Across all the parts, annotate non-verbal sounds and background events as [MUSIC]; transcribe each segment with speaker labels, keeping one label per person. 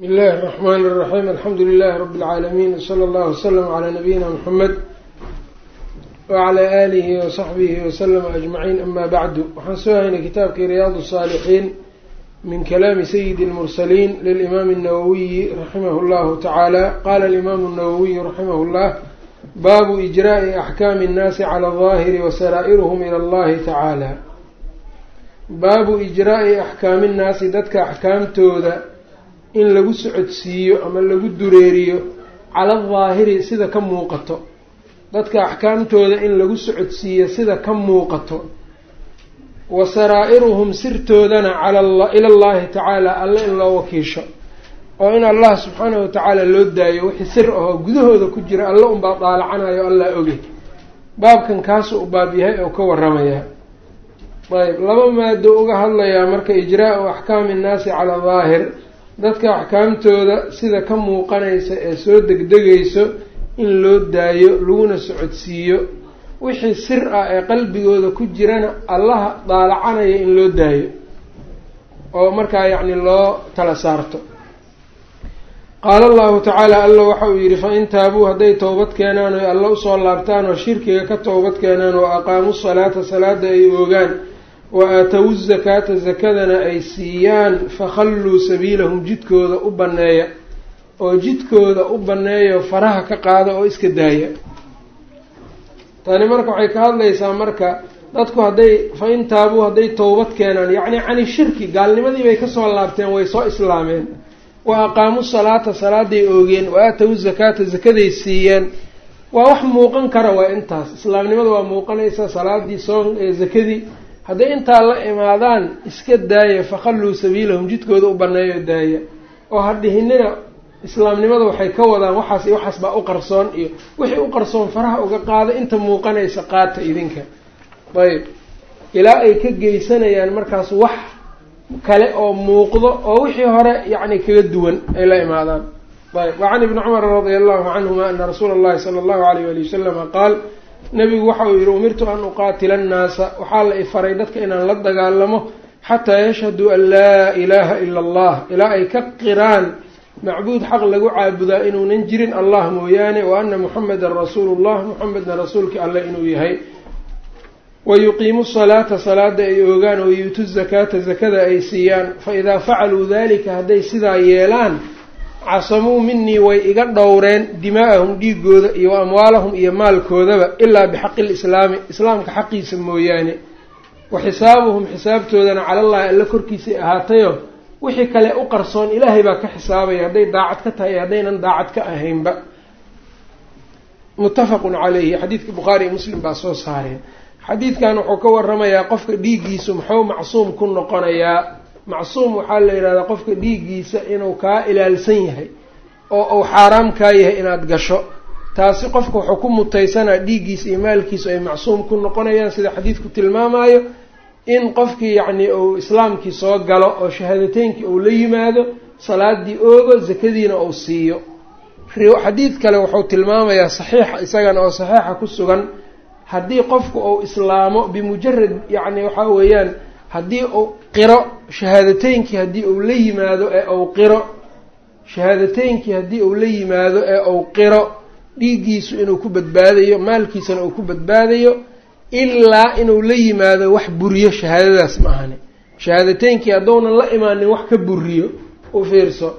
Speaker 1: بsم الlh الرحmn الرحيم alxamdu لlh رb العاalمين وslى اllه وsلم عlى نبيina mحamed وعlى آlih وصaxbih وsلم أجمعين ama bعdu waxaan soo haynay kitaabkii ryaad الصاalحين min kalaami syidi الmرسلين lلإmam النawwiyi raximah اllah taعaalى qala الإmam النawwiي raximah اllah baabu إجrاءi أxkاmi الnasi clى الظاhir وsrاa'irhm ilى اllahi taعaalى baabu إجrاءi أxkaami الnaasi dadka axkaamtooda in lagu socodsiiyo ama lagu dureeriyo cala daahiri sida ka muuqato. Dadka axkaamtooda in lagu socodsiiyo sida ka muuqato. Wa saraa-iruhum sirtoodana cala ila llahi tacaala alle in loo wakiisho. Oo in allah subxaanahu watacaala loo daayo wixii sir ahoo gudahooda ku jira alle unbaa daalacanayo allah oge baabkan kaasuu u baab yahay oo ka waramayaa ayb laba maado uga hadlayaa marka ijraa-u axkaami innaasi cala daahir dadka axkaamtooda sida ka muuqanaysa ee soo degdegayso in loo daayo laguna socodsiiyo wixii sir ah ee qalbigooda ku jirana allaha daalacanaya in loo daayo oo markaa yacni loo tala saarto. Qaala allahu tacaala alla waxa uu yidhi fa in taabuu hadday towbad keenaan oy alla u soo laabtaan oo shirkiga ka towbad keenaan oo aqaamuu salaata salaada ay oogaan wa aatawu zakaata zakadana ay siiyaan fakhalluu sabiilahum jidkooda u banneeya. Oo jidkooda u banneeyo faraha ka qaada oo iska daaya. Tani marka waxay ka hadlaysaa marka dadku hadday fa in taabuu hadday towbad keenaan yacni cani shirki gaalnimadii bay ka soo laabteen way soo islaameen. Wa aqaamuu salaata salaaday oogeen wa aatawu zakaata zakaday siiyeen. Waa wax muuqan kara waa intaas. Islaamnimada waa muuqanaysa salaadii soon ee zakadii hadday intaa la imaadaan iska daaya fakhalluu sabiilahum jidkooda u banneeyo daaya oo ha dhihinina islaamnimada waxay ka wadaan waxaas iyo waxaas baa u qarsoon iyo wixii u qarsoon faraha uga qaada inta muuqanaysa qaata idinka. Ayb ilaa ay ka geysanayaan markaas wax kale oo muuqdo oo wixii hore yacni kaga duwan ay la imaadaan. Ayb wacan ibni cumar radia allahu canhuma ana rasuula allahi sala allahu alayh wali wasalama qaal nabigu waxa uu yihi umirtu an uqaatila annaasa. Waxaa la ifaray dadka inaan la dagaalamo xataa yashhaduu an laa ilaaha ila allah ilaa ay ka qiraan macbuud xaq lagu caabudaa inuunan jirin allah mooyaane wa ana muxamedan rasuulu llah muxamedna rasuulkii alleh inuu yahay. Wa yuqiimu salaata salaada ay oogaan wa yuutu zakaata zakada ay siiyaan. Fa idaa facaluu dalika hadday sidaa yeelaan casamuu minii way iga dhowreen dimaa'ahum dhiigooda iyo wa amwaalahum iyo maalkoodaba ilaa bixaqi lislaami islaamka xaqiisa mooyaane. Wa xisaabuhum xisaabtoodana calallahi alle korkiisay ahaatayo wixii kale u qarsoon ilaahay baa ka xisaabaya hadday daacad ka tahay haddaynan daacad ka ahaynba. Muttafaqun calayhi xadiidka bukhaari iyo muslim baa soo saareen. Xadiidkan wuxuu ka waramayaa qofka dhiiggiisu muxuu macsuum ku noqonayaa macsuum waxaa la yidhahdaa qofka dhiiggiisa inuu kaa ilaalsan yahay oo uu xaaraam kaa yahay inaad gasho. Taasi qofka wuxuu ku mutaysanaa dhiiggiisa iyo maalkiisu ay macsuum ku noqonayaan sida xadiidku tilmaamayo in qofkii yacni uu islaamkii soo galo oo shahaadateynkii uu la yimaado salaadii oogo zakadiina uu siiyo. Xadiid kale wuxuu tilmaamayaa saxiixa isagana oo saxiixa ku sugan. Haddii qofku uu islaamo bimujarad yacni waxaa weeyaan haddii uu qiro shahaadateynkii haddii uu la yimaado ee uu qiro shahaadateynkii haddii uu la yimaado ee uu qiro dhiiggiisu inuu ku badbaadayo maalkiisana uu ku badbaadayo ilaa inuu la yimaado wax buriyo shahaadadaas ma ahani. Shahaadateynkii hadduunan la imaanin wax ka buriyo u fiirso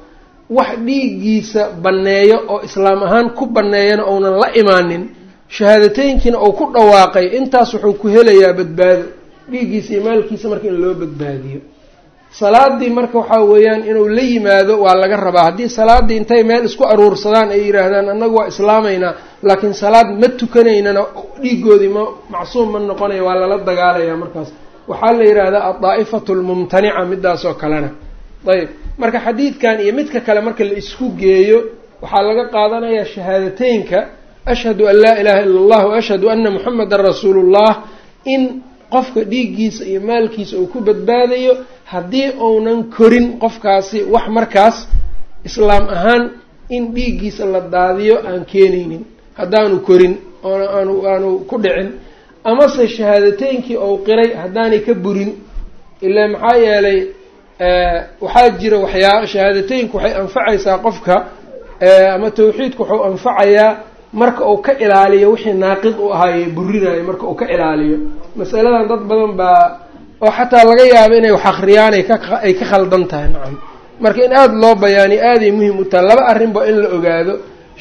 Speaker 1: wax dhiiggiisa banneeyo oo islaam ahaan ku banneeyana uunan la imaanin shahaadateynkiina uu ku dhawaaqay intaas wuxuu ku helayaa badbaado dhiiggiisa iyo maalkiisa marka in loo badbaadiyo. Salaadii marka waxaa weeyaan inuu la yimaado waa laga rabaa. Haddii salaadii intay meel isku aruursadaan ay yidhaahdaan annagu waa islaamaynaa laakiin salaad ma tukanaynana dhiigoodii ma macsuum ma noqonaya waa lala dagaalaya markaas. Waxaa la yidhaahdaa addaa'ifatu lmumtanica midaasoo kalena. Ayb marka xadiidkan iyo midka kale marka la isku geeyo waxaa laga qaadanayaa shahaadateynka ashhadu an laa ilaaha ila allah wa ashhadu ana muxamedan rasuulullah in qofka dhiiggiisa iyo maalkiisa uu ku badbaadayo haddii uunan korin qofkaasi wax markaas islaam ahaan in dhiiggiisa la daadiyo aan keenaynin haddaanu korin oona aanu aanu ku dhicin. Amase shahaadateynkii ou qiray haddaanay ka burin ilaa maxaa yeelay waxaa jira waxyaa shahaadateynku waxay anfacaysaa qofka ama tawxiidku wuxuu anfacayaa marka uu ka ilaaliyo wixii naaqid u ahaaye burinayo marka uu ka ilaaliyo. Masaladan dad badan baa oo xataa laga yaabo inay wax akriyaan ay kaay ka khaldan tahay. Nacam. Marka in aada loo bayaaniyo aaday muhiim u tahay. Laba arrinba in la ogaado.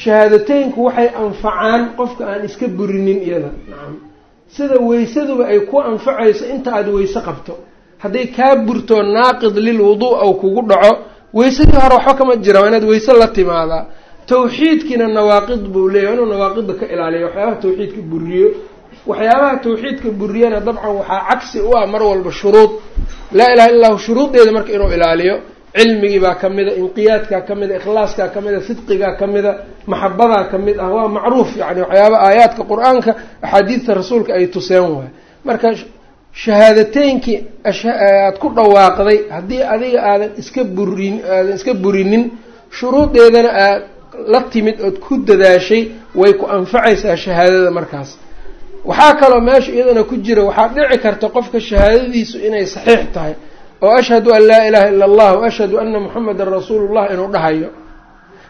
Speaker 1: Shahaadateynku waxay anfacaan qofka aan iska burinin iyada. Nacam. Sida weysaduba ay ku anfacayso inta aada weyse qabto. Hadday kaa burto naaqid lilwuduu aw kugu dhaco weysadii hore waxba kama jira waa inaad weyse la timaadaa tawxiidkiina nawaaqid buu leeyahy inuu nawaaqida ka ilaaliyo waxyaabaha tawxiidka buriyo waxyaabaha tawxiidka buriyana dabcan waxaa cagsi u ah mar walba shuruud. Laa ilaha illa hu shuruuddeeda marka inuu ilaaliyo cilmigii baa ka mida inqiyaadkaa ka mida ikhlaaskaa ka mida sidqigaa ka mida maxabadaa ka mid ah waa macruuf yani waxyaaba aayaadka qur'aanka axaadiidta rasuulka ay tuseen waay. Marka shahaadateynki aad ku dhawaaqday haddii adiga aadan iska burin aadan iska burinin shuruudeedana aad la timid ood ku dadaashay way ku anfacaysaa shahaadada markaas. Waxaa kaloo meesha iyadana ku jira waxaa dhici karta qofka shahaadadiisu inay saxiix tahay oo ashhadu an laa ilaaha ila allah wa ashhadu ana muxamedan rasuulullah inuu dhahayo.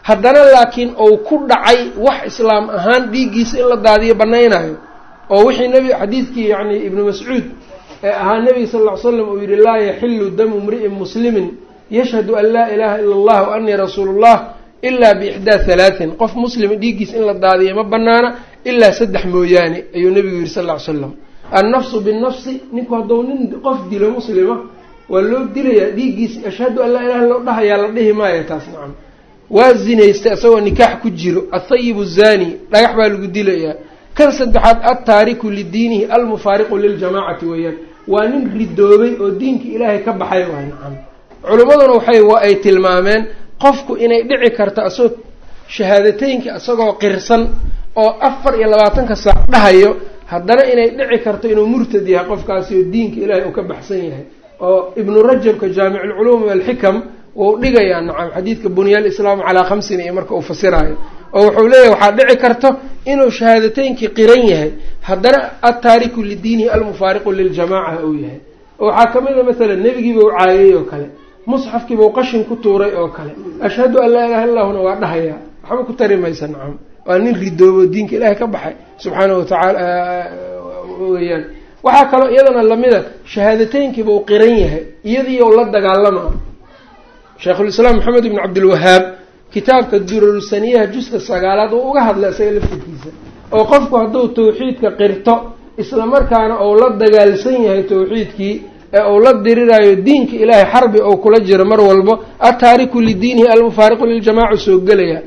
Speaker 1: Haddana laakiin ou ku dhacay wax islaam ahaan dhiiggiisa in la daadiyo banaynayo oo wixii nebi xadiidkii yani ibnu mascuud ee ahaa nebiga sal ll ly slam uu yihi laa yaxilu damu mri'in muslimin yashhadu an laa ilaha ila allah wa anii rasuulullah ilaa biixdaa halaatin qof muslima dhiiggiisa in la daadiyo ma banaana ilaa saddex mooyaane ayuu nebigu yihi sal ll slam annafsu binnafsi ninku hadduu nin qof dilo muslima waa loo dilayaa dhiiggiisa ashhadu an laa ilaha illa dhahayaa la dhihi maayo taas nacam. Waa zinaystay isagoo nikaax ku jiro. Athayibu zani dhagax baa lagu dilayaa. Kan saddexaad altaariku lidiinihi almufaariqu liljamaacati weeyaan. Waa nin ridoobay oo diinka ilaahay ka baxay waay nacam. Culimmaduna waxay ay tilmaameen qofku inay dhici karto asagoo shahaadateynka isagoo qirsan oo afar iyo labaatanka saac dhahayo haddana inay dhici karto inuu murtad yahay qofkaasi oo diinka ilaahay uu ka baxsan yahay. Oo ibnu rajabka jaamiculculuum walxikam wau dhigayaa nacam xadiidka bunya alislaamu calaa khamsin iyo marka uu fasiraayo. Oo wuxuu leeyahay waxaa dhici karto inuu shahaadateynkii qiran yahay haddana altaariku lidiinihi almufaariqu liljamaaca uu yahay. Oo waxaa ka mid a masalan nebigiiba u caayay oo kale musxafkiiba u qashin ku tuuray oo kale. Ashhadu an laa ilaha illahuna waa dhahayaa waxba ku tari maysa nacam. Waa nin ridoobo diinka ilaahay ka baxay subxaanahu watacaala weyaan waxaa kaloo iyadana lamida shahaadateynkiiba u qiran yahay iyadiiyo la dagaalama. Sheikhulislaam maxamed ibnu cabdilwahaab kitaabka durarusaniyaha juska sagaalaad oo uga hadla isaga laftirkiisa oo qofku hadduu tawxiidka qirto isla markaana ou la dagaalsan yahay tawxiidkii ee uu la diriraayo diinka ilaahay xarbi ou kula jiro mar walbo altaariku lidiinihi almufaariqu liljamaaca soo gelaya.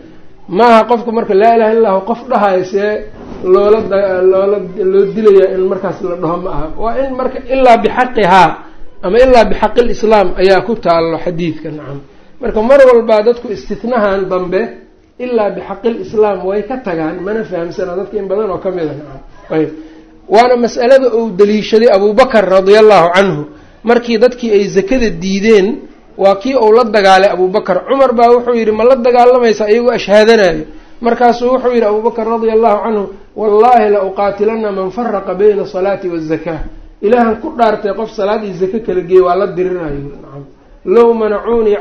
Speaker 1: Maaha qofka marka laa ilaha illahu qof dhahayo see loola loola loo dilayaa in markaas la dhaho ma aha. Waa in marka ilaa bixaqihaa ama ilaa bixaqi lislaam ayaa ku taalo xadiidka nacam marka mar walbaa dadku istitnahan dambe ilaa bixaqi lislaam way ka tagaan mana fahamsana dadka in badan oo ka mid a nacam ayb waana mas'alada uu daliishaday abubakar radia allahu canhu. Markii dadkii ay zakada diideen waa kii uu la dagaalay abubakar cumar baa wuxuu yidhi ma la dagaalamaysa iyagoo ashhaadanayo markaasuu wuxuu yidhi abubakar radia allahu canhu wallahi la uqaatilana man faraqa bayna asalaati waazaka ilaahan ku dhaartay qof salaad iyo zake kala geeye waa la dirinayo low manacuunii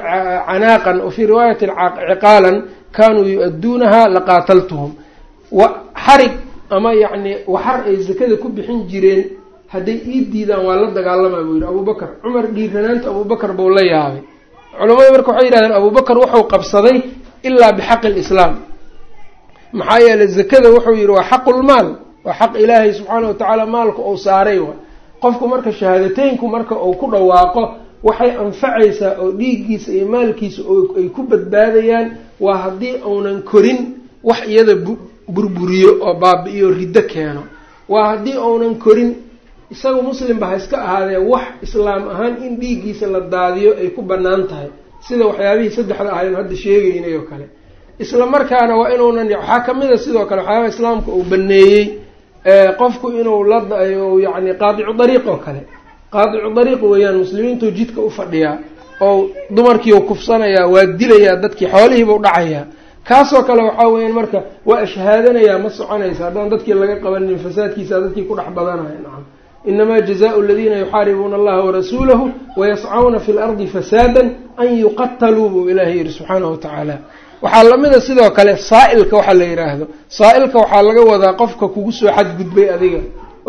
Speaker 1: canaaqan wa fii riwaayatin ciqaalan kaanuu yu-adduunaha laqaataltuhum xarig ama yacni waxar ay zakada ku bixin jireen hadday ii diidaan waa la dagaalamaa buu yidhi abubakar cumar dhiiranaanta abubakar buu la yaabay. Culamadu marka waxay yidhahdeen abubakar wuxuu qabsaday ilaa bixaqi lislaam maxaa yeeley zakada wuxuu yidhi waa xaqulmaal waa xaq ilaahay subxaana wa tacaala maalka uu saaray wa. Qofku marka shahaadateynku marka uu ku dhawaaqo waxay anfacaysaa oo dhiiggiisa iyo maalkiisa ay ku badbaadayaan waa haddii uunan korin wax iyada burburiyo oo baabi'iyo riddo keeno. Waa haddii uunan korin isaga muslimba ha iska ahaadee wax islaam ahaan in dhiiggiisa la daadiyo ay ku bannaan tahay. Sida waxyaabihii saddexda ahaynu hadda sheegaynay oo kale. Isla markaana waa inuunan waxaa ka mid a sidoo kale waxyaabaha islaamka uu baneeyey qofku inuu la yacni qaadicu dariiq oo kale. Qaadicu dariiq weeyaan muslimiintu jidka u fadhiyaa oo dumarkiiu kufsanayaa waa dilayaa dadkii xoolihiibau dhacayaa kaasoo kale waxaa weeyaan marka waa ashhaadanayaa ma soconaysa. Haddaan dadkii laga qabanin fasaadkiisa dadkii ku dhex badanaya nacam. Inamaa jazaau aladiina yuxaaribuuna allaha warasuulahu wayascauna fi lardi fasaadan an yuqataluu buu ilaahay yihi subxaanahu watacaala waxaa lamida sidoo kale saa-ilka waxaa la yidhaahdo. Saa-ilka waxaa laga wadaa qofka kugu soo xadgudbay adiga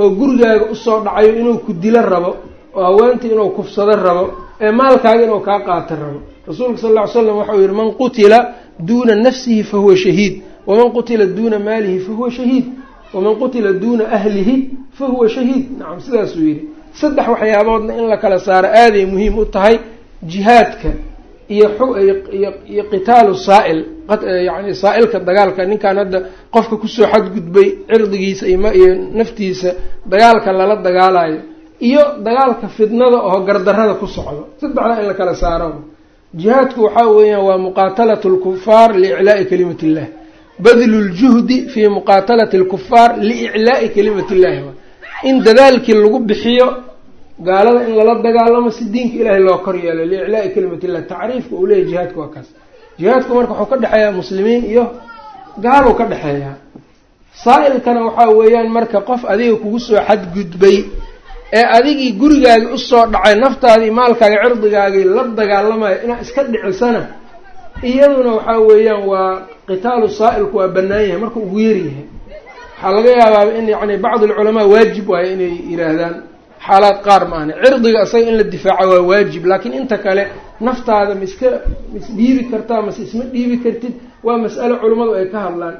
Speaker 1: oo gurigaaga u soo dhacayo inuu ku dilo rabo oo haweentii inuu kufsado rabo ee maalkaaga inuu kaa qaato rabo. Rasuulka sal ll ly slam waxau yihi man qutila duuna nafsihi fahuwa shahiid waman qutila duuna maalihi fahuwa shahiid waman qutila duuna ahlihi fahuwa shahiid nacam sidaasuu yidhi saddex waxyaaboodna in la kala saaro aaday muhiim u tahay jihaadka iyo iyo qitaalu saa-il yani saa-ilka dagaalka ninkan hadda qofka ku soo xadgudbay cirdigiisa iyo naftiisa dagaalka lala dagaalayo iyo dagaalka fidnada oo gardarada ku socdo saddexdaa in la kala saaro jihaadku waxaa weeyaan waa muqaatalatu lkufaar liiclaa'i kalimat illah badlu ljuhdi fii muqaatalati alkufaar liiclaa'i kalimat illahi in dadaalkii lagu bixiyo gaalada in lala dagaalamo si diinka ilaahay loo kor yeelo liiclaa'i kalimat illah tacriifka uu leeyahy jihaadku waa kaas. Jihaadku marka wuxuu ka dhexeeyaa muslimiin iyo gaaluu ka dhexeeyaa. Saa-ilkana waxaa weeyaan marka qof adiga kugu soo xadgudbay ee adigii gurigaagii u soo dhacay naftaadii maalkaaga cirdigaagii la dagaalamayo inaad iska dhicisana iyaduna waxaa weeyaan waa qitaalu saa-ilku waa bannaan yahay marka ugu yaryahay waxaa laga yaabaaba in yacni bacdi alculamaa waajib waayo inay yidhaahdaan xaalaad qaar maahne cirdiga isaga in la difaaco waa waajib laakiin inta kale naftaada ma iska mas dhiibi kartaa mase isma dhiibi kartid waa mas'alo culimmadu ay ka hadlaan.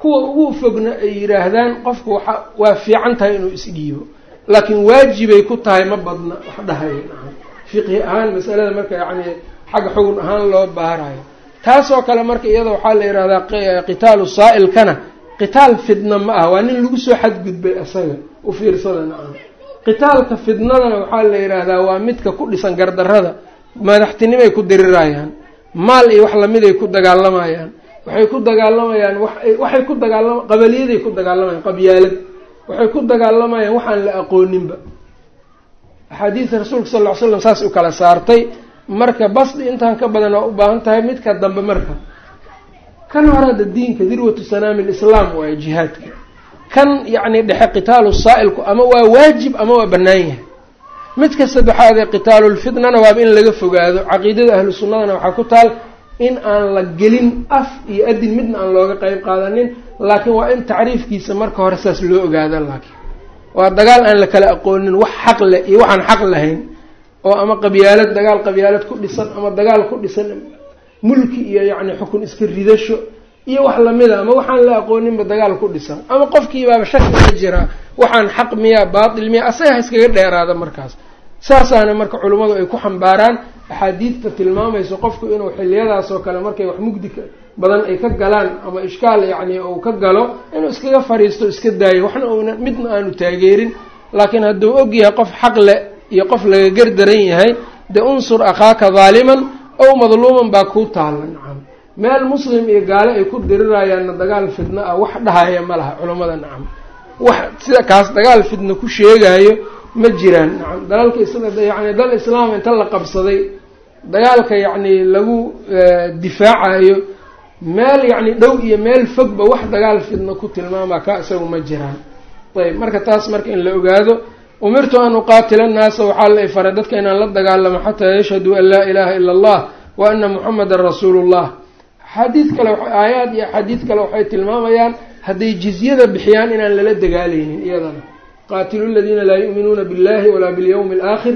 Speaker 1: Kuwa ugu fogna ay yidhaahdaan qofku waxa waa fiican tahay inuu isdhiibo laakiin waajibay ku tahay ma badna wax dhahayo fiqhi ahaan masalada marka yacni xagga xugun ahaan loo baarayo. Taasoo kale marka iyada waxaa la yidhahdaa qitaalu saa-ilkana qitaal fidna ma ah waa nin lagu soo xadgudbay isaga u fiirsada nacam. Qitaalka fidnadana waxaa la yidhaahdaa waa midka ku dhisan gardarada madaxtinimay ku dirirayaan maal iyo wax lamiday ku dagaalamayaan. Waxay ku dagaalamayaan waxay ku dagaalama qabaliyaday ku dagaalamayaan qabyaalad waxay ku dagaalamayaan waxaan la aqooninba. Axaadiista rasuulka sal ll ly slam saas u kala saartay marka basdi intaan ka badan waa u baahan tahay midka dambe marka. Kan hore hadda diinka dirwatu sanaami lislaam waayo jihaadka. Kan yacni dhexe qitaalu saa-ilku ama waa waajib ama waa bannaan yahay. Midka saddexaad ee qitaalulfitnana waaba in laga fogaado caqiidada ahlu sunnadana waxaa ku taal in aan la gelin af iyo adin midna aan looga qeyb qaadanin laakiin waa in tacriifkiisa marka hore saas loo ogaado laakiin waa dagaal aan la kala aqoonin wax xaq leh iyo waxaan xaq lahayn oo ama qabyaalad dagaal qabyaalad ku dhisan ama dagaal ku dhisan mulki iyo yacni xukun iska ridasho iyo wax lamida ama waxaan la aqooninba dagaal ku dhisan ama qofkiibaaba shaki ka jiraa waxaan xaq miyaa baatil miya asaga iskaga dheeraada markaas. Saasaana marka culimmadu ay ku xambaaraan axaadiidta tilmaamayso qofku inuu xiliyadaasoo kale markay wax mugdi badan ay ka galaan ama ishkaal yacni uu ka galo inuu iskaga fariisto iska daayo. Waxna uuna midna aanu taageerin. Laakiin hadduu og yahay qof xaq leh iyo qof laga gardaran yahay dee unsur akhaaka daaliman ow madluuman baa kuu taalla nacam. Meel muslim iyo gaale ay ku dirirayaanna dagaal fidno ah wax dhahaya ma laha culammada nacam. Wax sida kaas dagaal fidno ku sheegaayo ma jiraan nacam. Dalalka yani dal islaam inta la qabsaday dagaalka yacni lagu eh, difaacayo meel yacni dhow iyo meel fogba wax dagaal fidno ku tilmaamaa ka isagu ma jiraan. Ayb marka taas marka in la ogaado umirtu an uqaatila annaasa waxaa la ifaray dadka inaan la dagaalamo xataa yashhaduu an laa ilaaha ila allah wa ana muxamadan rasuulullah. Xadiid kale aayaad iyo xadiid kale waxay tilmaamayaan hadday jizyada bixiyaan inaan lala dagaalaynin iyadana. Qaatilu ladiina laa yu'minuuna billahi walaa bilyowmi alaakhir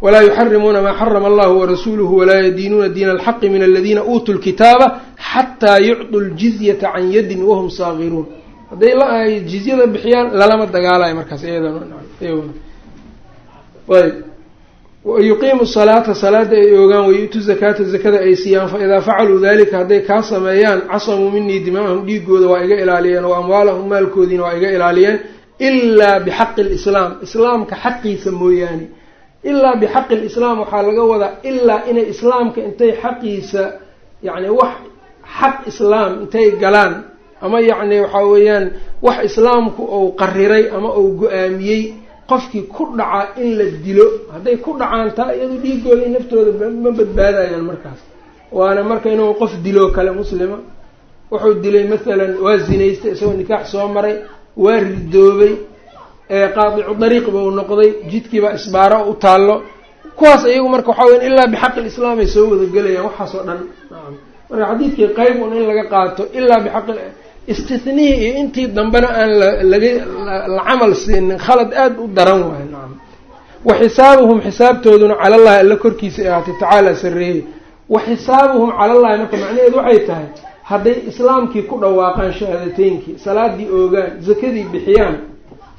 Speaker 1: walaa yuxarimuuna maa xarama allahu warasuuluhu walaa yadiinuuna diina alxaqi min aladiina uutuu lkitaaba xataa yucطuu ljizyata can yadin wahum saagiruun hadday ay jizyada bixiyaan lalama dagaalayo markaas iyadayb wayuqiimu salaata salaada ay oogaan wayu'tu zakaata zakada ay siiyaan faidaa facaluu dalika hadday kaa sameeyaan casamuu minii dimaahum dhiigooda waa iga ilaaliyeen wa amwaalahum maalkoodiina waa iga ilaaliyeen ilaa bixaqi lislaam islaamka xaqiisa mooyaane ilaa bixaqi lislaam waxaa laga wadaa ilaa inay islaamka intay xaqiisa yacni wax xaq islaam intay galaan. Ama yacni waxaa weeyaan wax islaamku uu qariray ama uu go'aamiyey qofkii ku dhaca in la dilo. Hadday ku dhacaan taa iyadu dhiigooda naftooda ma badbaadayaan markaas. Waana marka inuu qof diloo kale muslima wuxuu dilay masalan waa zinaystay isagoo nikaax soo maray waa ridoobay qaadicu dariiqba uu noqday jidkiiba isbaaro u taallo. Kuwaas iyagu marka waxaa weya ilaa bixaqi lislaam ay soo wada gelayaan waxaas oo dhan. Marka xadiidkii qayb un in laga qaato ilaa bixaqi istithnihii iyo intii dambena aan laga la camal siinin khalad aada u daran waayo nacam wa xisaabuhum xisaabtooduna cala allahi alla korkiisa ay ahaatay tacaala sarreeyey. Wa xisaabuhum cala allahi marka macnaheedu waxay tahay hadday islaamkii ku dhawaaqaan shahaadateynkii salaadii oogaan zakadii bixiyaan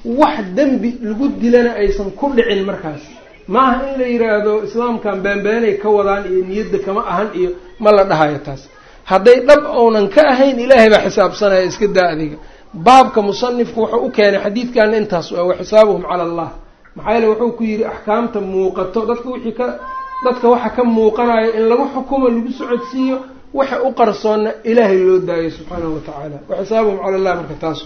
Speaker 1: wax dembi lagu dilana aysan ku dhicin markaas. Maaha in la yidhaahdo islaamkan beenbeenay ka wadaan iyo niyadda kama ahan iyo ma la dhahayo taas. Hadday dhab ounan ka ahayn ilaahay baa xisaabsanaya iska daa adiga. Baabka musanifku wuxuu u keenay xadiidkana intaas wa xisaabuhum cala allah. Maxaa yeele wuxuu ku yidhi axkaamta muuqato. Dadka wixii ka dadka waxa ka muuqanayo in lagu xukumo lagu socodsiiyo waxa u qarsoonna ilaahay loo daayo subxaanahu wa tacaala wa xisaabuhum cala allah marka taas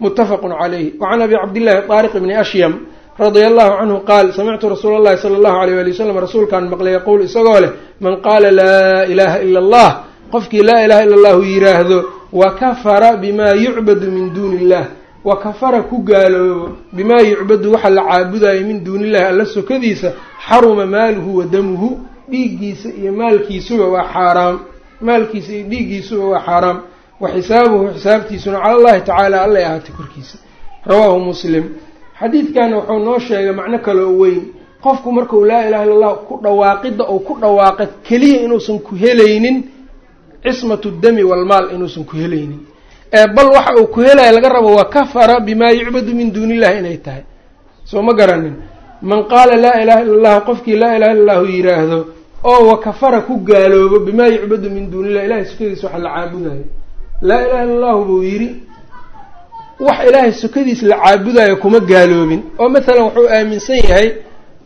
Speaker 1: muttafaqun calayhi. Wacan abi cabdillahi taariq bni ashyam radia allahu canhu qaal samictu rasuula allahi sala allahu alayh wali wasalam rasuulkaan maqlay yaquul isagoo leh man qaala laa ilaha ila allah qofkii laa ilaha illa allahu yiraahdo wa kafara bimaa yucbadu min duuni illah wa kafara ku gaaloobo bimaa yucbadu waxa la caabudayo min duuni illahi alla sokadiisa xaruma maaluhu wa damuhu dhiiggiisa iyo maalkiisuba waa xaaraam. Maalkiisa iyo dhiiggiisuba waa xaaraam wa xisaabuhu xisaabtiisuna cala allahi tacaala allay ahaatay korkiisa rawaahu muslim xadiidkana wuxuu noo sheegay macno kaloo weyn qofku markuu laa ilaha illa allah ku dhawaaqidda uu ku dhawaaqa keliya inuusan ku helaynin cismatu dami walmaal inuusan ku helaynin ee bal waxa uu ku helaya laga rabo wa kafara bimaa yucbadu min duuni illahi inay tahay soo ma garanin man qaala laa ilaha illa allah qofkii laa ilaha illa allahu yiraahdo oo wa kafara ku gaaloobo bimaa yucbadu min duuni illah ilahay sukadiisa waxa la caabudayo laa ilaha illa allahu buu yidhi wax ilaahay sukadiis la caabudayo kuma gaaloobin oo mathalan wuxuu aaminsan yahay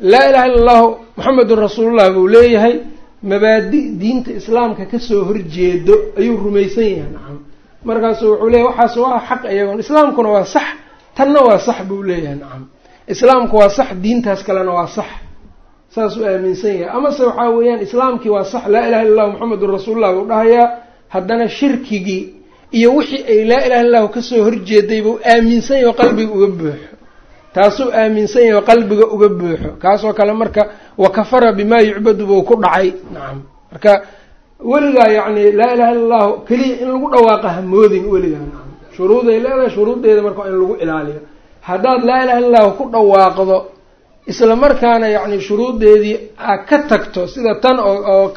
Speaker 1: laa ilaha illa allahu moxamedun rasuulullah buu leeyahay mabaadi diinta islaamka ka soo horjeedo ayuu rumaysan yahay. Nacam markaasu wuxuu leeyahy waxaas waa xaq iyagoon. Islaamkuna waa sax tanna waa sax buu leeyahay. Nacam islaamku waa sax diintaas kalena waa sax. Saasuu aaminsan yahay. Amase waxaa weeyaan islaamkii waa sax laa ilaha illa allahu moxamedun rasuulullah buu dhahayaa haddana shirkigii iyo wixii ay laa ilaha illahu ka soo horjeeday buu aaminsan yaho qalbiga uga buuxo. Taasuu aaminsan yaho qalbiga uga buuxo. Kaasoo kale marka wa kafara bimaa yucbadu buu ku dhacay. Nacam marka weligaa yacni laa ilaha illa allahu keliya in lagu dhawaaqa hamoodin weligaa. Nacam shuruuday leedahay shuruuddeeda marka in lagu ilaaliyo. Haddaad laa ilaha illa ku dhawaaqdo isla markaana yacni shuruuddeedii aad ka tagto sida tan oo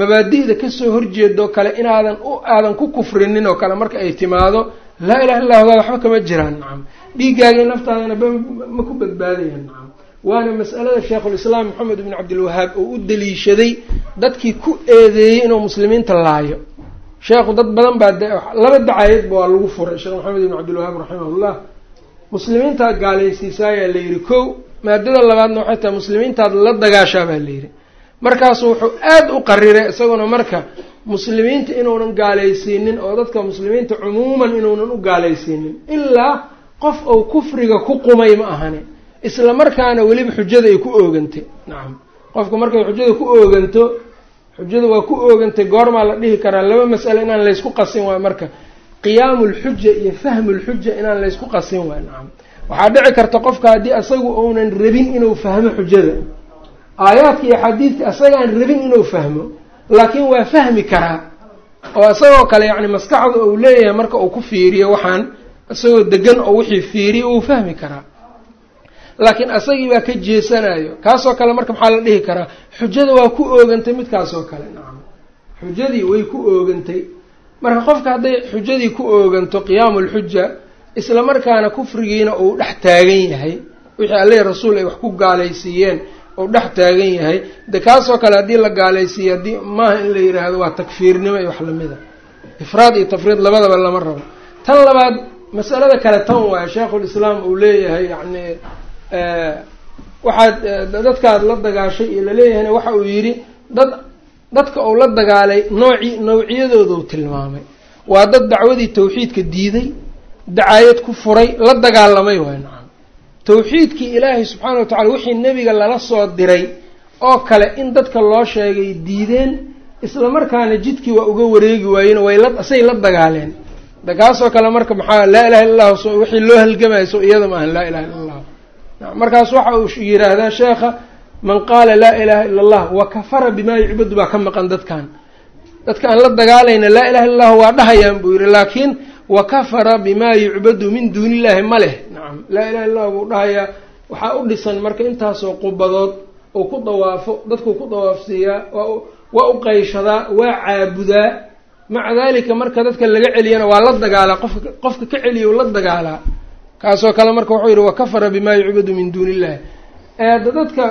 Speaker 1: mabaadi'da ka soo horjeedoo kale inaadan u aadan ku kufrinin oo kale marka ay timaado laa ilaha illa hugaa waxba kama jiraan nacam dhiiggaagii naftaadana ma ku badbaadayaan nacam waana mas'alada sheikhulislaam maxamed ibn cabdilwahaab oo u daliishaday dadkii ku eedeeyey inuu muslimiinta laayo. Sheekhu dad badan baa laba dacaayadba waa lagu furay sheekh maxamed ibn cabdilwahaab raximahullah. Muslimiintaad gaalaysiisaayaa la yidhi kow maadada labaadna waxay tahay muslimiintaad la dagaashaa baa la yidhi markaasu wuxuu aada u qariray isaguna marka muslimiinta inuunan gaalaysiinin oo dadka muslimiinta cumuuman inuunan u gaalaysiinin ilaa qof ou kufriga ku qumay ma ahane isla markaana weliba xujada ay ku oogantay nacam qofka markay xujada ku ooganto xujada waa ku oogantay goormaa la dhihi karaa laba mas'ale inaan laysku qasin waayo marka. Qiyaamu lxuja iyo fahmu lxuja inaan laysku qasin waayo nacam waxaa dhici karta qofka haddii asagu uunan rabin inuu fahmo xujada aayaadka iyo axaadiidka isagaan rabin inuu fahmo laakiin waa fahmi karaa. Oo isagoo kale yacni maskaxda uu leeyahay marka uu ku fiiriyo waxaan isagoo degan oo wixii fiiriyo uu fahmi karaa. Laakiin isagii baa ka jeesanayo kaasoo kale marka maxaa la dhihi karaa? Xujada waa ku oogantay midkaasoo kale. Nacam xujadii way ku oogantay. Marka qofka hadday xujadii ku ooganto qiyaamu lxuja isla markaana kufrigiina uu dhex taagan yahay. Wixii alle rasuul ay wax ku gaalaysiiyeen uu dhex taagan yahay. De kaasoo kale haddii la gaalaysiiyo haddii maaha in la yidhaahdo waa takfiirnimo iyo wax lamida ifraad iyo tafriid labadaba lama rabo. Tan labaad masalada kale tan waayo sheikhulislaam uu leeyahay yacni waxaad dadkaad la dagaashay iyo laleeyahayna waxa uu yidhi dad dadka uu la dagaalay nooci nawciyadooduu tilmaamay. Waa dad dacwadii tawxiidka diiday dacaayad ku furay la dagaalamay nacam tawxiidkii ilaahay subxaana wa tacala wixii nebiga lala soo diray oo kale in dadka loo sheegay diideen isla markaana jidkii waa uga wareegi waayeen way la say la dagaaleen. Kaasoo kale marka maxaa laa ilaha illa llahu wixii loo halgamayo so iyada maahan laa ilaha illa allahu markaas waxa uu yidhaahdaa sheekha man qaala laa ilaha ila allah wa kafara bimaa yucbadu baa ka maqan dadkan. Dadka aan la dagaalayna laa ilaha illa allahu waa dhahayaan buu yihi laakiin wa kafara bimaa yucbadu min duuni illahi ma leh. Nacam laa ilaha illa buu dhahayaa waxaa u dhisan marka intaasoo qubadood uu ku dawaafo dadkuu ku dawaafsiiyaa waa u qayshadaa waa caabudaa. Maca dalika marka dadka laga celiyana waa la dagaalaa qofka qofka ka celiya la dagaalaa. Kaasoo kale marka wuxuu yihi wakafara bimaa yucbadu min duuni illahi dadka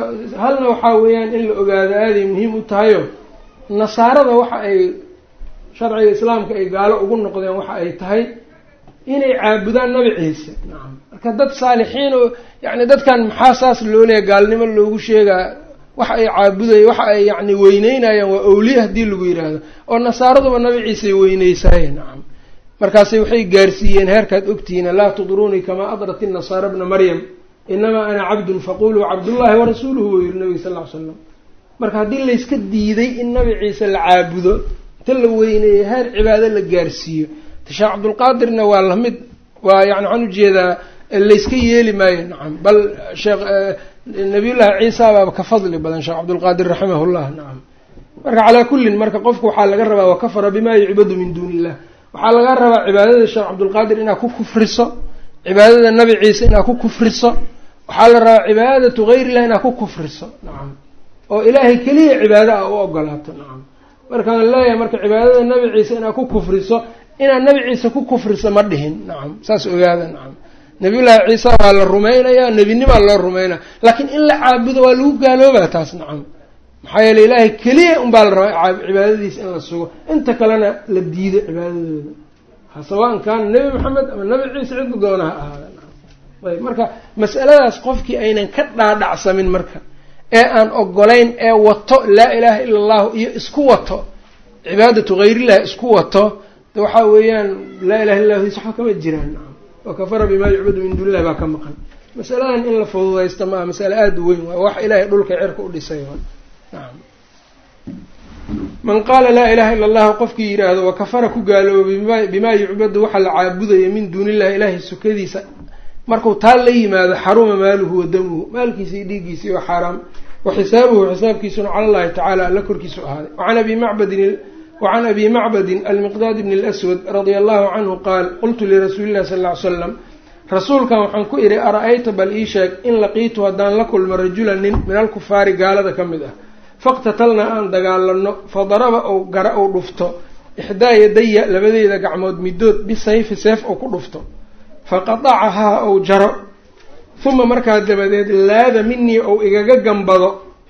Speaker 1: halna waxaa weeyaan in la ogaado aaday muhiim u tahayo nasaarada waxa ay sharciga islaamka ay gaalo ugu noqdeen waxa ay tahay inay caabudaan nabi ciise. Marka dad saalixiin oo yani dadkan maxaa saas loo leeya gaalnimo loogu sheegaa waxa ay caabuday waxa ay yani weyneynayaan waa awliye haddii lagu yidhaahdo oo nasaaraduba nabi ciisey weyneysaye nacam markaasay waxay gaarsiiyeen heerkaad ogtihiina laa tudruunii kamaa adrat inasaara bna maryam inamaa ana cabdun faquluu cabdullahi warasuuluhu buu yihi nabiga sal ll ly slam marka haddii layska diiday in nabi ciise la caabudo inta la weyneeyo heer cibaado la gaarsiiyo. Sheekh cabdulqaadirna waa la mid waa yani waxaan u jeedaa layska yeeli maayo. Nacam bal sheekh nabiyullaahi ciisa baaba ka fadli badan sheekh cabdulqaadir raximahullah. Nacam marka calaa kullin marka qofku waxaa laga rabaa wakafara bimaa yucbadu min duuni illah waxaa laga rabaa cibaadada sheekh cabdulqaadir inaad ku kufriso cibaadada nabi ciise inaad ku kufriso waxaa la rabaa cibaadatu gayr illah inaad ku kufriso. Nacam oo ilaahay keliya cibaado ah u ogolaato. Nacam markaan leeyahay marka cibaadada nabi ciise inaad ku kufriso inaad nabi ciise ku kufriso ma dhihin. Nacam saas ogaada nacam nabiyullaahi ciisa waa la rumaynayaa nebinimaa loo rumaynaya laakiin in la caabudo waa lagu gaaloobaa taas nacam maxaa yeele ilaahay keliya unbaa la rabaa cibaadadiisa in la sugo. Inta kalena la diido cibaadadooda. Sawaan kaana nebi maxamed ama nabi ciise cidda doona ha ahaada ayb marka mas'aladaas qofkii aynan ka dhaadhacsamin marka ee aan ogolayn ee wato laa ilaaha ila allahu iyo isku wato cibaadatu hayrillahi isku wato de waxaa weeyaan laa ilaha illa lahu waxba kama jiraan. Wa kafara bimaa yucbadu min duuni illahi baa ka maqan. Masaladan in la fududaysta maaha masale aada u weyn waay wax ilaahay dhulka cirka u dhisay nacam man qaala laa ilaha illa allahu qofkii yidhaahdo wa kafara ku gaaloobay bimaa yucbadu waxa la caabudayo min duuni illahi ilaahay sukadiisa. Markuu taa la yimaado xaruma maaluhu wa damuhu. Maalkiisa iyo dhiiggiisii waa xaaraam wa xisaabuhu xisaabkiisuna cala allahi tacala alla korkiisu ahaaday wacan abi macbadin wacan abi macbadin almiqdaad bni اlswad radia allahu canhu qaal qultu lirasuuli illahi sal ly slam rasuulkan waxaan ku idhi ara-ayta bal ii sheeg in laqiitu haddaan la kulmo rajulan nin min alkufaari gaalada ka mid ah faqtatalnaa aan dagaalano fadaraba ou gara ou dhufto ixdaa yadaya labadeeda gacmood midood bisayfi seef ou ku dhufto faqadacahaa ou jaro uma markaa dabadeed laada minii ou igaga gambado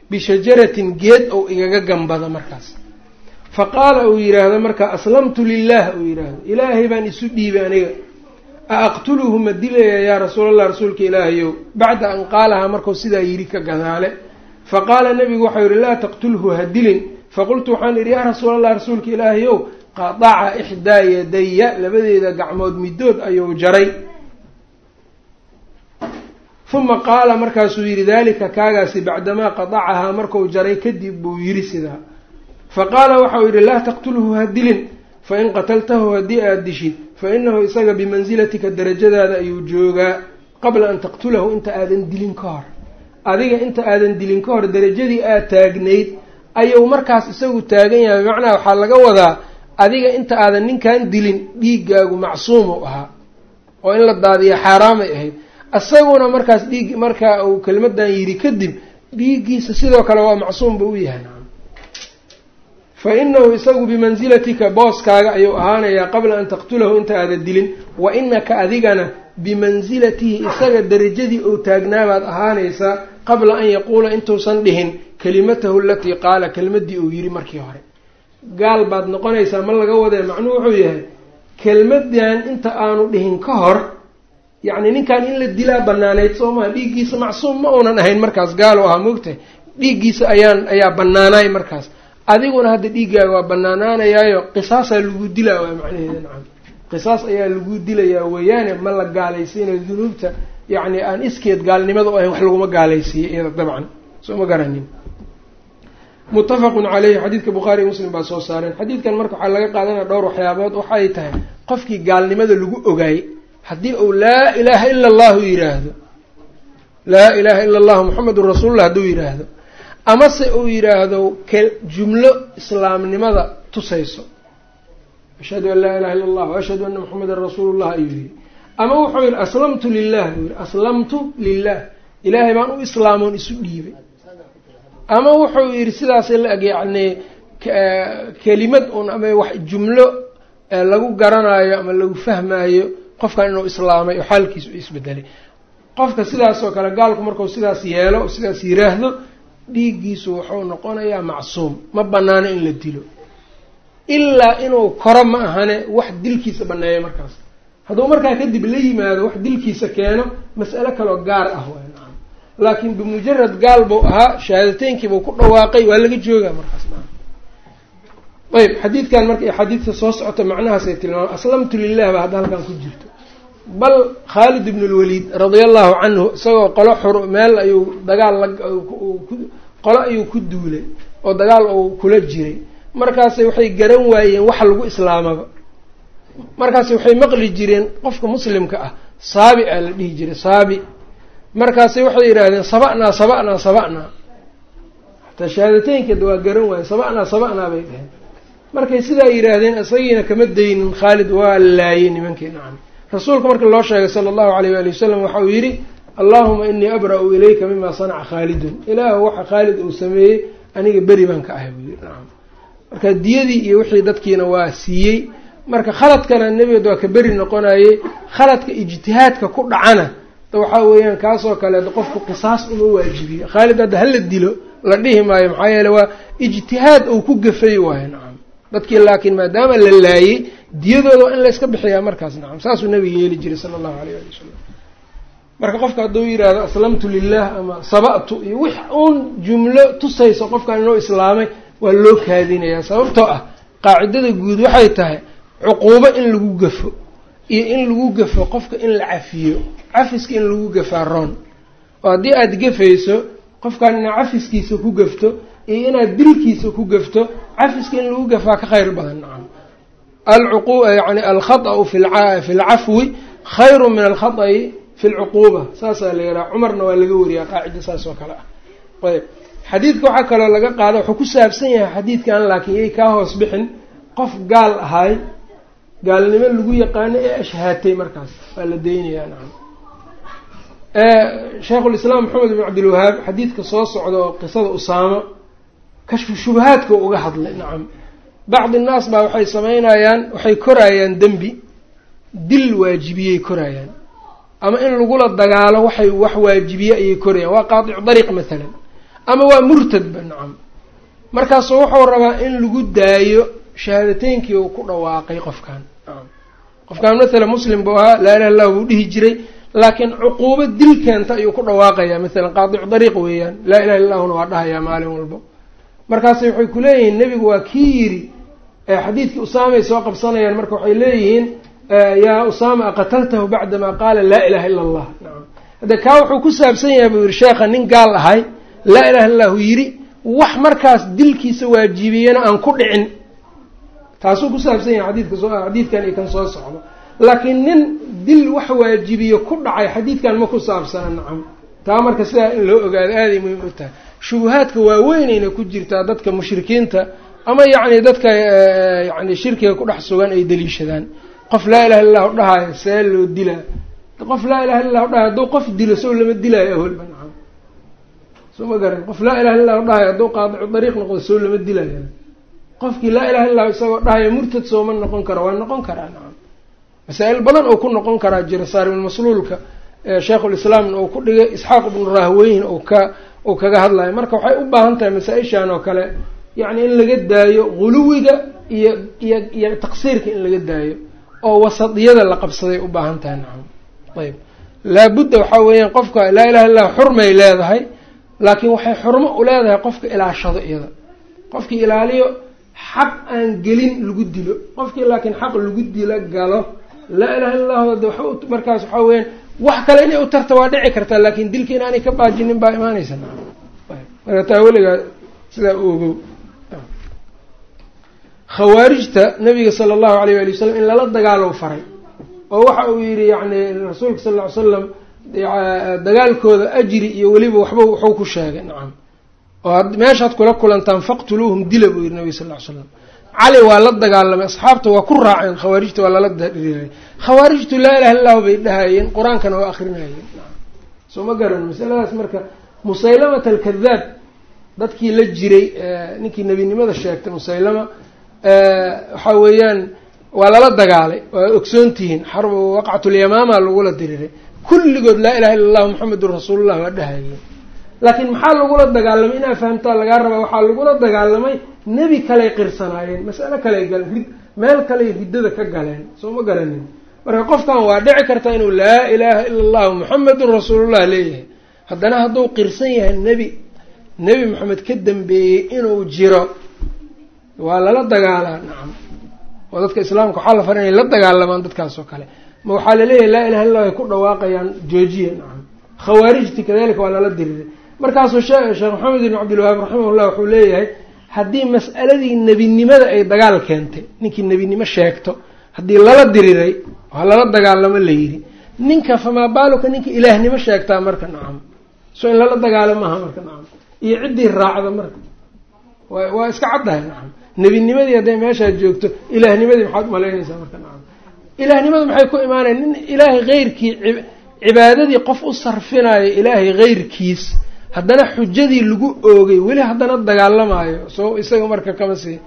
Speaker 1: bishajaratin geed ou igaga gambado markaas. Fa qaala uu yidhaahdo markaa aslamtu lilah uu yidhaahdo ilaahay baan isu dhiibay aniga. A aqtuluhu ma dilaya yaa rasuulallah rasuulka ilaahayow? Bacda an qaalahaa markuu sidaa yidhi ka gadaale. Fa qaala nabigu waxau yihi laa taqtulhu ha dilin. Faqultu waxaan idhi yaa rasuulallah rasuulka ilaahayow qadaca ixdaa yadaya labadeeda gacmood midood ayuu jaray uma qaala markaasuu yidhi dalika kaagaasi bacdamaa qadacahaa marku jaray kadib buu yidhi sidaa fa qaala waxau yidhi laa taqtulhu ha dilin fain qataltahu haddii aada dishid fa inahu isaga bimansilatika darajadaada ayuu joogaa qabla an taqtulahu inta aadan dilin ka hor. Adiga inta aadan dilin ka hor darajadii aad taagnayd ayuu markaas isagu taagan yahay. Bimacnaha waxaa laga wadaa adiga inta aadan ninkan dilin dhiiggaagu macsuumu ahaa oo in la daadiya xaaraamay ahayd isaguna markaas dhiig markaa uu kelmadan yidhi kadib dhiiggiisa sidoo kale waa macsuum buu u yahay. Fa inahu isagu bimansilatika booskaaga ayuu ahaanayaa qabla an taqtulahu inta aadan dilin. Wa inaka adigana bimansilatihi isaga darajadii ou taagnaabaad ahaanaysaa qabla an yaquula intuusan dhihin kelimatahu alatii qaala kelmaddii uu yidhi markii hore. Gaal baad noqonaysaa ma laga wadee macnuhu wuxuu yahay kelmadan inta aanu dhihin ka hor yacni ninkan in la dilaa banaaneyd soo maa dhiiggiisa macsuum ma uunan ahayn markaas gaalo ahaa moogtahay dhiiggiisa ayaan ayaa banaanaay markaas. Adiguna hadda dhiiggaaga waa banaanaanayaayo qisaasaa lagu dilaa waa macnaheeda nacam. Qisaas ayaa lagu dilayaa weeyaane ma la gaalaysiinayo dunuubta yacni aan iskeed gaalnimada u ahayn wax laguma gaalaysiiyo iyada dabcan. Soo ma garanin. Muttafaqun caleyhi xadiidka bukhaariy muslim baa soo saareen. Xadiidkan marka waxaa laga qaadanaya dhowr waxyaabood waxay tahay qofkii gaalnimada lagu ogaayey haddii uu laa ilaaha ila allahu yidhaahdo laa ilaaha ila allahu muxamedun rasuulullah hadduu yidhaahdo amase uu yidhaahdo k jumlo islaamnimada tusayso ashhadu an laa ilaha illa allah ashhadu anna muxamedan rasuulullah ayuu yihi ama wuxuu yihi aslamtu lilah buu yihi aslamtu lilah ilaahay baan u islaamoon isu dhiibay. Ama wuxuu yidhi sidaas la-eg yacni kelimad un ama wax jumlo lagu garanaayo ama lagu fahmaayo qofkan inuu islaamay oo xaalkiisu isbedelay qofka sidaas oo kale gaalku markuu sidaas yeelo oo sidaas yiraahdo dhiiggiisu wuxuu noqonayaa macsuum. Ma banaano in la dilo. Ilaa inuu koro ma ahane wax dilkiisa baneeyo markaas. Hadduu markaa kadib la yimaado wax dilkiisa keeno mas'alo kaloo gaar ah laakiin bimujarad gaal buu ahaa shahaadateynkiibuu ku dhawaaqay waa laga joogaa markaas ayb xadiidkan marka xadiidka soo socota macnahaasay tilmaama aslamtu lilah baa hadda halkan ku jirto bal khaalid ibn lwaliid radia allahu canhu isagoo qolo xur meel ayuu dagaal la qolo ayuu ku duulay oo dagaal uu kula jiray. Markaase waxay garan waayeen waxa lagu islaamaba. Markaase waxay maqli jireen qofka muslimka ah. Saabi a la dhihi jiray saabi. Markaase waxay yidhaahdeen saba'naa saba'naa saba'naa hataa shahaadateynkeeda waa garan waaye saba'naa saba'naa bay dheheen markay sidaa yidhaahdeen isagiina kama daynin khaalid waa laayay nimankii nacam rasuulka marka loo sheegay sala allahu alayh waali wasalam waxa uu yidhi allahuma inii abra-u ilayka mima sanaca khaalidun. Ilaahu waxa khaalid uu sameeyey aniga beri baan ka ahay buu yidhi. Nacam marka diyadii iyo wixii dadkiina waa siiyey marka khaladkana nebigeed waa ka beri noqonayey khaladka ijtihaadka ku dhacana waxaa weeyaan kaasoo kaleeto qofku qisaas uma waajibiyo. Khaalid hadda hala dilo la dhihi maayo maxaa yeele waa ijtihaad uu ku gafay waayo nacam dadkii laakiin maadaama la laayey diyadooda waa in la iska bixiyaa markaas nacam saasuu nabiga yeeli jiray sala allahu alayh ali wasalam marka qofka hadduu yidhaahdo aslamtu lilah ama saba'tu iyo wix uun jumlo tusayso qofkan inuu islaamay waa loo kaadinayaa. Sababtoo ah qaacidada guud waxay tahay cuquubo in lagu gafo iyo in lagu gafo qofka in la cafiyo. Cafiska in lagu gafaa roon. Oo haddii aada gafayso qofkan inaad cafiskiisa ku gafto iyo inaad dilkiisa ku gafto cafiska in lagu gafaa ka khayr badan nacam yani alkhaطأu fi lcafwi khayru min alkhaطأi fi lcuquuba saasaa la yidhaha cumarna waa laga wariyaa qaacida saas oo kale ah ayb xadiidka waxaa kaloo laga qaada wuxuu ku saabsan yahay xadiidkan laakiin yay kaa hoos bixin qof gaal ahay gaalnimo lagu yaqaano ee ashhaatay markaas waa la deynayaa nacam sheikhulislaam maxamed ibn cabdilwahaab xadiidka soo socda oo qisada usaamo kashfu shubahaadka uga hadlay nacam bacdi nnaas baa waxay sameynayaan waxay koraayaan dembi dil waajibiyey koraayaan ama in lagula dagaalo waxay wax waajibiye ayay korayaan waa qaadicu dariiq maalan ama waa murtadba nacam markaasu wuxuu rabaa in lagu daayo shahaadateynkii uu ku dhawaaqay qofkan qofkaan mathalan muslim buu ahaa laa ilaha illah buu dhihi jiray laakiin cuquubo dil keenta ayuu ku dhawaaqayaa masalan qaadicu dariiq weeyaan laa ilaha illahuna waa dhahayaa maalin walbo markaase waxay ku leeyihiin nebigu waa kii yidhi xadiidkii usaamay soo qabsanayaan marka waxay leeyihiin yaa usaama aqataltahu bacdamaa qaala laa ilaha illa allah. Nacam hadde kaa wuxuu ku saabsan yahay buu yihi sheekha nin gaal ahay laa ilaha illahu yidhi wax markaas dilkiisa waajibiyana aan ku dhicin. Taasuu ku saabsan yahay xadiidka soo xadiidkan iyo kan soo socdo. Laakiin nin dil wax waajibiyo ku dhacay xadiidkan ma ku saabsana nacam taa marka sidaa in loo ogaado aaday muhiim u tahay shubuhaadka waaweynayna ku jirtaa dadka mushrikiinta ama yacni dadka yani shirkiga ku dhex sugan ay deliishadaan. Qof laa ilaha illahu dhahaayo see loo dilaa. Qof laa ilaha illahu dhahayo hadduu qof dilo sow lama dilaayo awalba nacam. Soo ma garan qof laa ilaha illahu dhahayo hadduu qaadicu dariiq noqdo sow lama dilaayo. Qofkii laa ilaha illahu isagoo dhahayo murtad sooma noqon karo waa noqon karaa nacam. Masaa-il badan oo ku noqon karaa jira saarimulmasluulka sheikhulislaamna uu ku dhigay isxaaq ibnu rahweyn oo ka uu kaga hadlayo. Marka waxay u baahan tahay masaa-ishan oo kale yacni in laga daayo guluwiga iyo iyo iyo taqsiirka in laga daayo oo wasadiyada la qabsaday u baahan tahay. Nacam ayb laabudda waxaa weeyaan qofka laa ilaha illah xurmay leedahay laakiin waxay xurmo u leedahay qofka ilaashado iyada. Qofkii ilaaliyo xaq aan gelin lagu dilo. Qofkii laakiin xaq lagu dilo galo. Laa ilaha wa markaas waxaa weyaan wax kale inay u tarta waa dhici kartaa laakiin dilka inaanay ka baajinin baa imaanaysa. Marka taa weligaa sidaa u ogow. Khawaarijta nabiga sala allahu alayh wali wasalam in lala dagaalow faray oo waxa uu yidhi yacni rasuulka sal ly slam dagaalkooda ajri iyo weliba waxba waxuu ku sheegay. Nacam oo meeshaad kula kulantaan faqtuluuhum dila buu yihi nabiga sal ly slam cali waa la dagaalamay asxaabta waa ku raaceen khawaarijta waa lala diriiray khawaarijtu laa ilaha illahu bay dhahayeen qur'aankana waa akrinayeen soo ma garan masaladaas marka musaylamat alkadaab dadkii la jiray ninkii nebinimada sheegtay musaylama waxaa weeyaan waa lala dagaalay waa ogsoontihiin xarb waqcatulyamaama lagula diriiray. Kulligood laa ilaha illa allahu maxamedun rasuulullah waa dhahayeen laakiin maxaa lagula dagaalamay? Inaa fahamtaa lagaa rabaa waxaa lagula dagaalamay nebi kaley qirsanaayeen masale kaley galeen rid meel kaley riddada ka galeen soo ma garanin. Marka qofkan waa dhici karta inuu laa ilaaha ila allahu maxamedun rasuulullah leeyahay. Haddana hadduu qirsan yahay nebi nebi maxamed ka dambeeyey inuu jiro waa lala dagaalaa nacam oo dadka islaamka waxaa la fara inay la dagaalamaan dadkaas oo kale. Ma waxaa la leeyahay laa ilaha illa ay ku dhawaaqayaan joojiya nacam khawaarijti kadalika waa lala diriiray markaasuu sheekh maxamed ibn cabdilwahaab raximahullah wuxuu leeyahay haddii mas'aladii nebinimada ay dagaal keentay ninkii nebinimo sheegto haddii lala diriray waa lala dagaalamo la yidhi ninka famaa baaluka ninka ilaahnimo sheegtaa marka nacam. So in lala dagaalo maaha marka nacam. Iyo ciddii raacda marka. Waa iska caddahay nacam. Nebinimadii hadday meeshaad joogto ilaahnimadii maxaad umalaynaysaa marka nacam. Ilaahnimadu maxay ku imaanayan nin ilaahay heyrkii cibaadadii qof u sarfinayo ilaahay heyrkiis haddana xujadii lagu oogay weli haddana dagaalamaayo. Soo isaga marka kama sii.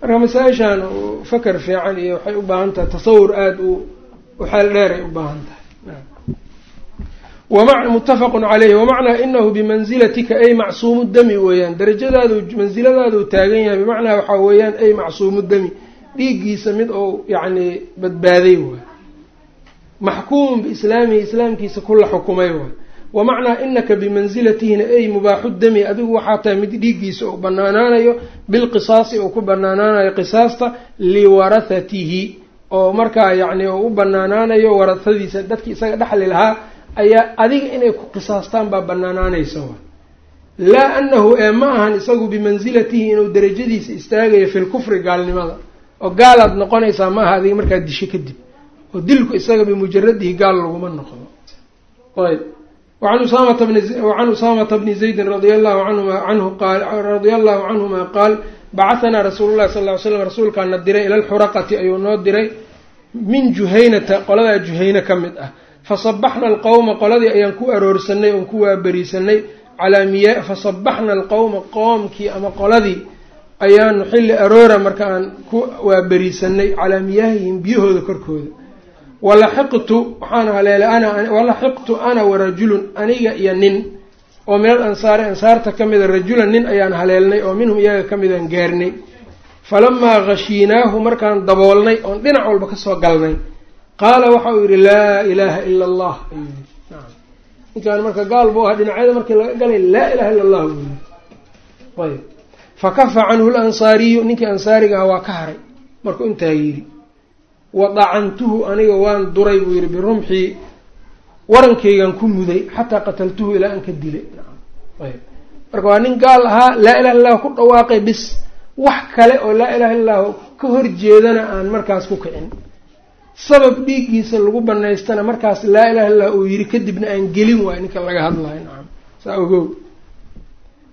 Speaker 1: Marka masaa-ishan fakar fiican iyo waxay u baahan tahay tasawur aada u uxeel dheeray u baahan tahay. Muttafaqun caleyhi wamacnaa inahu bimanzilatika ay macsuumu dami weeyaan. Darajadaadu mansiladaadu taagan yahay. Bimacnaa waxaa weeyaan ay macsuumu dami. Dhiiggiisa mid ou yacni badbaaday waay maxkuumun biislaamihi islaamkiisa kula xukumay waay wamacnaa inaka bimanzilatihina ay mubaaxu dami adigu waxaa tahay mid dhiiggiisa uu banaanaanayo bilqisaasi uu ku banaanaanayo qisaasta liwarahatihi oo markaa yacni uu u banaanaanayo warahadiisa dadkii isaga dhexli lahaa ayaa adiga inay ku qisaastaan baa banaanaanaysa wa laa anahu ee ma ahan isagu bimansilatihi inuu darajadiisa istaagayo fi lkufri gaalnimada. Oo gaalaad noqonaysaa ma aha adiga markaad disho kadib. Oo dilku isaga bimujaradihi gaal laguma noqdo. Ayb wacan usaamata bni zaydin radia allahu canhuma canhu qaal bacahanaa rasuulu llahi sal ly slam rasuulkaana diray ila lxuraqati ayuu noo diray min juhaynata qoladaa juhayne ka mid ah fasabaxna alqowma qoladii ayaan ku aroorsanay oon ku waaberiisanay calaa fasabaxna alqowma qoomkii ama qoladii ayaanu xilli aroora marka aan ku waaberiisanay calaa miyaahihim biyahooda korkooda walaxiqtu waxaan haleelay ana walaxiqtu ana warajulun aniga iyo nin. Oo minal ansaari ansaarta ka mida rajulan nin ayaan haleelnay oo minhum iyaga ka midaan gaarnay. Falamaa khashiinaahu markaan daboolnay oon dhinac walba ka soo galnay. Qaala waxa uu yidhi laa ilaaha ila allah. Ninkaan marka gaal buu ahaa dhinacyada markii laga galay laa ilaha illa allah buu yii ayb fakafa canhu lansaariyu ninkii ansaariga ah waa ka haray. Markuu intaa yidhi wadacantuhu aniga waan duray buu yihi birumxii warankaygan ku muday xataa qataltuhu ilaa aan ka dilay. Marka waa nin gaal ahaa laa ilaha illahu ku dhawaaqay bis. Wax kale oo laa ilaha illahu ka horjeedana aan markaas ku kicin. Sabab dhiiggiisa lagu banaystana markaas laa ilaha illah uu yidhi kadibna aan gelin waayo ninka laga hadlayo nacam saa ogow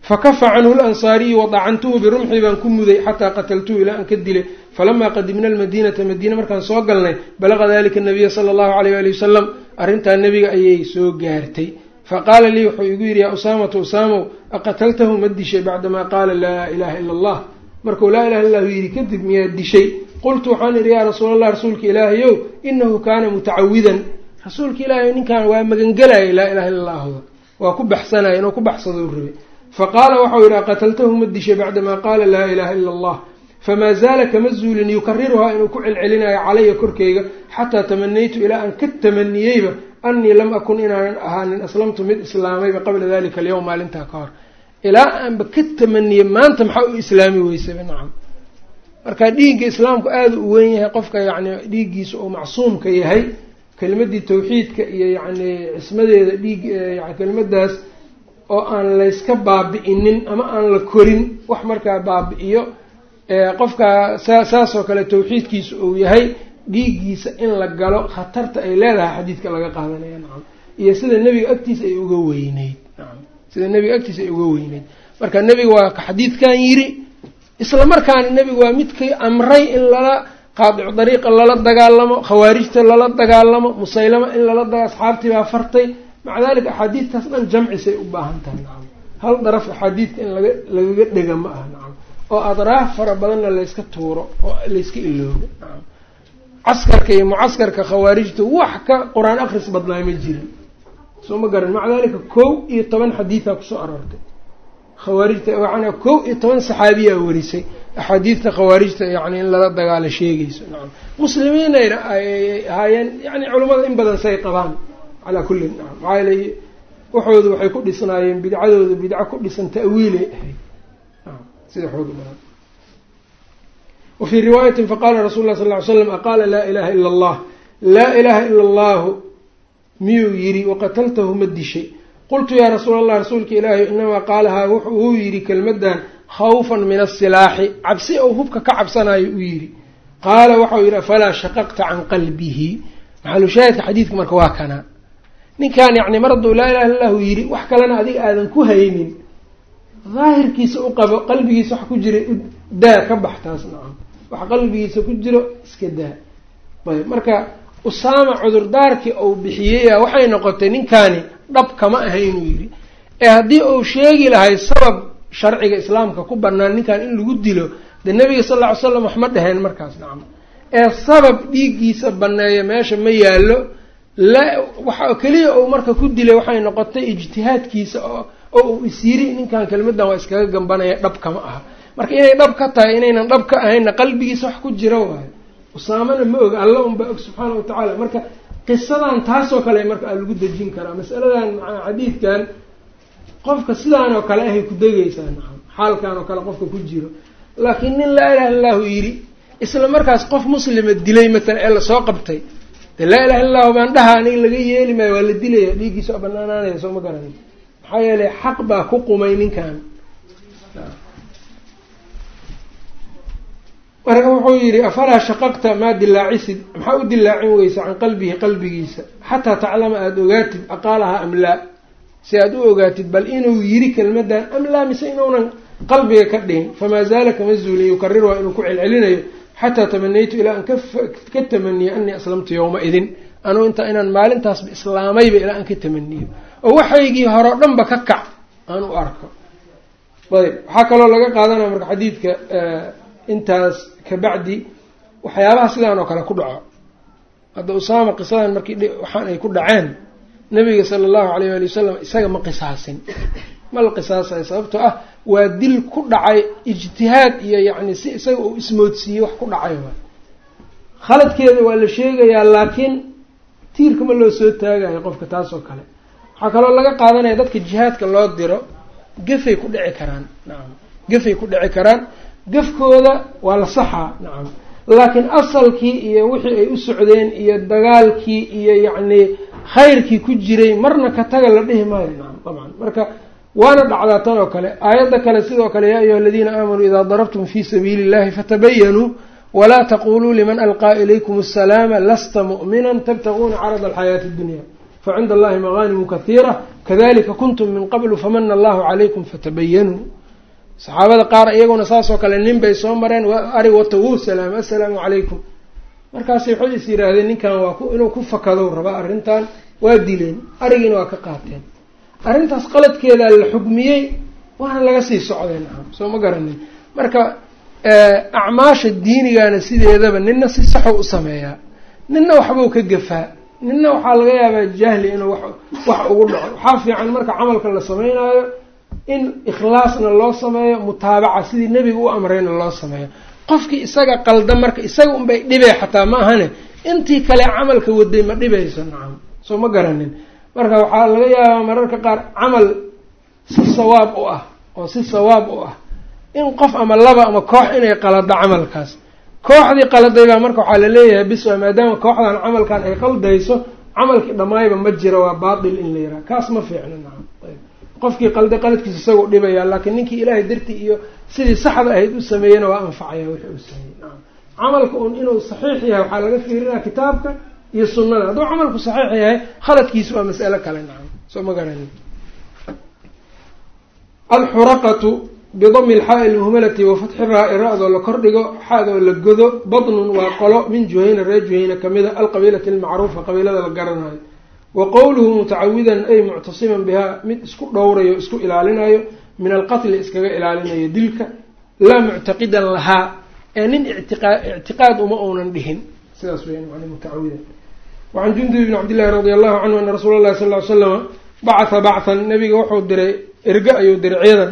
Speaker 1: fakafa canhu lansaariyu wadacantuhu birumxii baan ku muday xataa qataltuhu ilaa aan ka dilay falamaa qadimna almadiinata madiina markaan soo galnay balaqa dalika nabiya sala allahu alayh ali wasalam arrintaa nebiga ayay soo gaartay faqaala lii wuxuu igu yidhi yaa usaamatu usaamow aqataltahu ma dishay bacdamaa qaala laa ilaha ila allah markuu laa ilaha illahu yidhi kadib miyaad dishay qultu waxaan idhi yaa rasuul allah rasuulka ilaahayow inahu kaana mutacawidan rasuulka ilaahay ninkan waa magangelayay laa ilaha illa allahuda waa ku baxsanaya inuu ku baxsadou rabay faqaala waxau yidhi aqataltahu ma dishay bacdamaa qaala laa ilaha ila allah famaa zaala kama zuulin yukariruhaa inuu ku celcelinayo calaya korkeyga xataa tamanaytu ilaa aan ka tamaniyeyba annii lam akun inaanan ahaanin aslamtu mid islaamayba qabla dalika alyowm maalintaa ka hor ilaa aanba ka tamaniyey maanta maxaa u islaami weysaba nacam marka dhiigga islaamku aada u weyn yahay qofka yacni dhiiggiisa oo macsuumka yahay kelimadii tawxiidka iyo yacni cismadeeda dhiig kelimadaas oo aan layska baabi'inin ama aan la korin wax markaa baabi'iyo qofka saa saasoo kale tawxiidkiisa uu yahay dhiiggiisa in la galo khatarta ay leedahay xadiidka laga qaadanaya nacam iyo sida nebiga agtiisa ay uga weyneyd nacam sida nebiga agtiisa ay uga weyneyd marka nebiga waa xadiidkan yiri isla markaana nebigu waa midkii amray in lala qaadicu dariiqa lala dagaalamo khawaarijta lala dagaalamo musaylama in lala daga asxaabtii baa fartay maca dalika axaadiidtaas dhan jamcisay u baahan tahay nacam hal daraf axaadiidka in laga lagaga dhega ma aha nacam oo adraaf fara badanna layska tuuro oo layska iloobo nacam caskarka iyo mucaskarka khawaarijta wax ka qur'aan akris badnaay ma jirin soo ma garan maca dalika kow iyo toban xadiidaa ku soo aroortay khawaarijta waxaana kow iyo toban saxaabiyaa warisay axaadiidta khawaarijta yani in lala dagaalo sheegayso nacam muslimiinayna ay ahaayeen yani culummada in badan say qabaan calaa kulli nacam maxaa yeelay waxoodu waxay ku dhisnaayeen bidcadooda bidco ku dhisan ta'wiilay ahayd sida xoog badan wa fii faqala rasul lah sal ly slam aqaala laa ilaha ila allah laa ilaha ila allahu miyuu yidhi waqataltahu ma dishay qultu yaa rasuula allah rasuulka ilaahi inamaa qaalahaa wuxuu yidhi kelmadan khawfan min asilaaxi cabsi ou hubka ka cabsanayo uu yidhi qaala waxau yidhi afalaa shaqaqta can qalbihi maxalushaahidka xadiidka marka waa kanaa ninkan yacni mar hadduu laa ilaha illa lahu yidhi wax kalena adiga aadan ku haynin. Daahirkiisa u qabo qalbigiisa wax ku jira daa ka bax taas nacam. Wax qalbigiisa ku jiro iska daa. Ayb marka usaama cudurdaarkii uu bixiyey waxay noqotay ninkaani dhab kama ahaynuu yidhi. Ee haddii uu sheegi lahay sabab sharciga islaamka ku banaan ninkan in lagu dilo dee nabiga sal lla ly slam wax ma dheheen markaas nacam. Ee sabab dhiiggiisa banneeya meesha ma yaallo waxa keliya uu marka ku dilay waxay noqotay ijtihaadkiisa oo oo uu isyiri ninkan kelmadan waa iskaga gambanaya dhab kama aha. Marka inay dhab ka tahay inaynan dhab ka ahaynna qalbigiisa wax ku jira waayo. Usaamana ma oga alla unbaa og subxaana wa tacaala. Marka qisadan taasoo kale marka aa lagu dejin karaa. Masaladan xadiidkan qofka sidaan oo kale ahay ku degaysaa nacam xaalkan oo kale qofka ku jiro. Laakiin nin laa ilaha illahu yidhi isla markaas qof muslima dilay matalan ee la soo qabtay dee laa ilaha illahu baan dhaha aniga laga yeeli maayo waa la dilaya dhiiggiisa banaanaanaya soo ma garanin. Maxaa yeelay xaq baa ku qumay ninkan. Marka wuxuu yidhi afalaa shaqaqta maa dilaacisid maxaa u dilaacin weysa can qalbihi qalbigiisa? Xataa taclama aada ogaatid aqaalaha am laa? Si aada u ogaatid bal inuu yiri kelmadan am laa mise inuunan qalbiga ka dhihin famaa zaala kama zuulin yukarir waa inuu ku celcelinayo xataa tamanaytu ilaa aan ka tamaniyo anii aslamtu yowma-idin anuu intaa inaan maalintaasba islaamayba ilaa aan ka tamaniyo oo waxaygii hore o dhanba ka kac aan u arko ayb waxaa kaloo laga qaadanaya marka xadiidka intaas kabacdi waxyaabaha sidaan oo kale ku dhaco hadda usaama qisadan markii waxaan ay ku dhaceen nabiga sala allahu alayh ali wasalam isaga ma qisaasin ma la qisaasayo sababtoo ah waa dil ku dhacay ijtihaad iyo yacni si isaga uu ismoodsiiyey wax ku dhacay waay. Khaladkeeda waa la sheegayaa laakiin tiirka ma loo soo taagayo qofka taas oo kale. Waxaa kaloo laga qaadanaya dadka jihaadka loo diro gafay ku dhici karaan nacam gafay ku dhici karaan gafkooda waa la saxaa nacam laakiin asalkii iyo wixii ay u socdeen iyo dagaalkii iyo yacni khayrkii ku jiray marna ka taga la dhihi maayo nacam dabcan. Marka waana dhacdaa tan oo kale. Aayadda kale sidoo kale yaa ayuha aladiina aamanuu idaa darabtum fii sabiili illahi fatabayanuu walaa taquluu liman alqaa ilaykum asalaama lasta mu'minan tabtaguuna carada alxayaati addunya facinda allahi magaanimu kahiira kadalika kuntum min qablu famana allahu calaykum fatabayanuu saxaabada qaar iyaguna saasoo kale nin bay soo mareen ari wata wuu salaamay assalaamu calaykum. Markaasay waxay is yidhaahdeen ninkan waa inuu ku fakadow rabaa arrintan waa dileen arigiina waa ka qaateen arrintaas qaladkeedaa la xugmiyey waana laga sii socday nacam soo ma garanin marka acmaasha diinigana sideedaba nina si saxuu u sameeyaa nina waxbuu ka gafaa nina waxaa laga yaabaa jahli inuu wax ugu dhaco. Waxaa fiican marka camalka la sameynaayo in ikhlaasna loo sameeyo mutaabaca sidii nebiga u amrayna loo sameeyo. Qofkii isaga qalda marka isaga unbay dhibay xataa ma ahane. Intii kale camalka waday ma dhibayso nacam soo ma garanin marka waxaa laga yaabaa mararka qaar camal si sawaab u ah oo si sawaab u ah. In qof ama laba ama koox inay qalado camalkaas. Kooxdii qaladay baa marka waxaa la leeyahay bis waa maadaama kooxdan camalkan ay qaldayso camalkii dhammaayba ma jiro waa baatil in la yiraha kaas ma fiicno nacam qofkii qalday qaladkiisa isagoo dhibaya laakiin ninkii ilaahay dartii iyo sidii saxda ahayd u sameeyena waa anfacaya wixii uu sameeyey nacam camalka un inuu saxiix yahay waxaa laga fiirinaya kitaabka iyo sunnada. Hadduu camalku saxiix yahay khaladkiisu waa mas'alo kale nacam. Soo ma garani alxuraqatu bidami lxaa'i lmuhmalati wafatxi raa-i ra-doo la kordhigo xaadoo la godo badnun waa qolo min juhayna reer juhayna kamida alqabiilati almacruufa qabiilada la garanayo. Wa qowluhu mutacawidan ay muctasiman bihaa mid isku dhowrayo isku ilaalinayo min alqatli iskaga ilaalinayo dilka laa muctaqidan lahaa ee nin ictiqaad uma uunan dhihin. Sidaas weyan man mutacawidan wacan jundub bni cabdillahi radi allahu canhu ana rasuula llahi sal ly slama bacatha bacthan nabiga wuxuu diray erge ayuu diray ciidan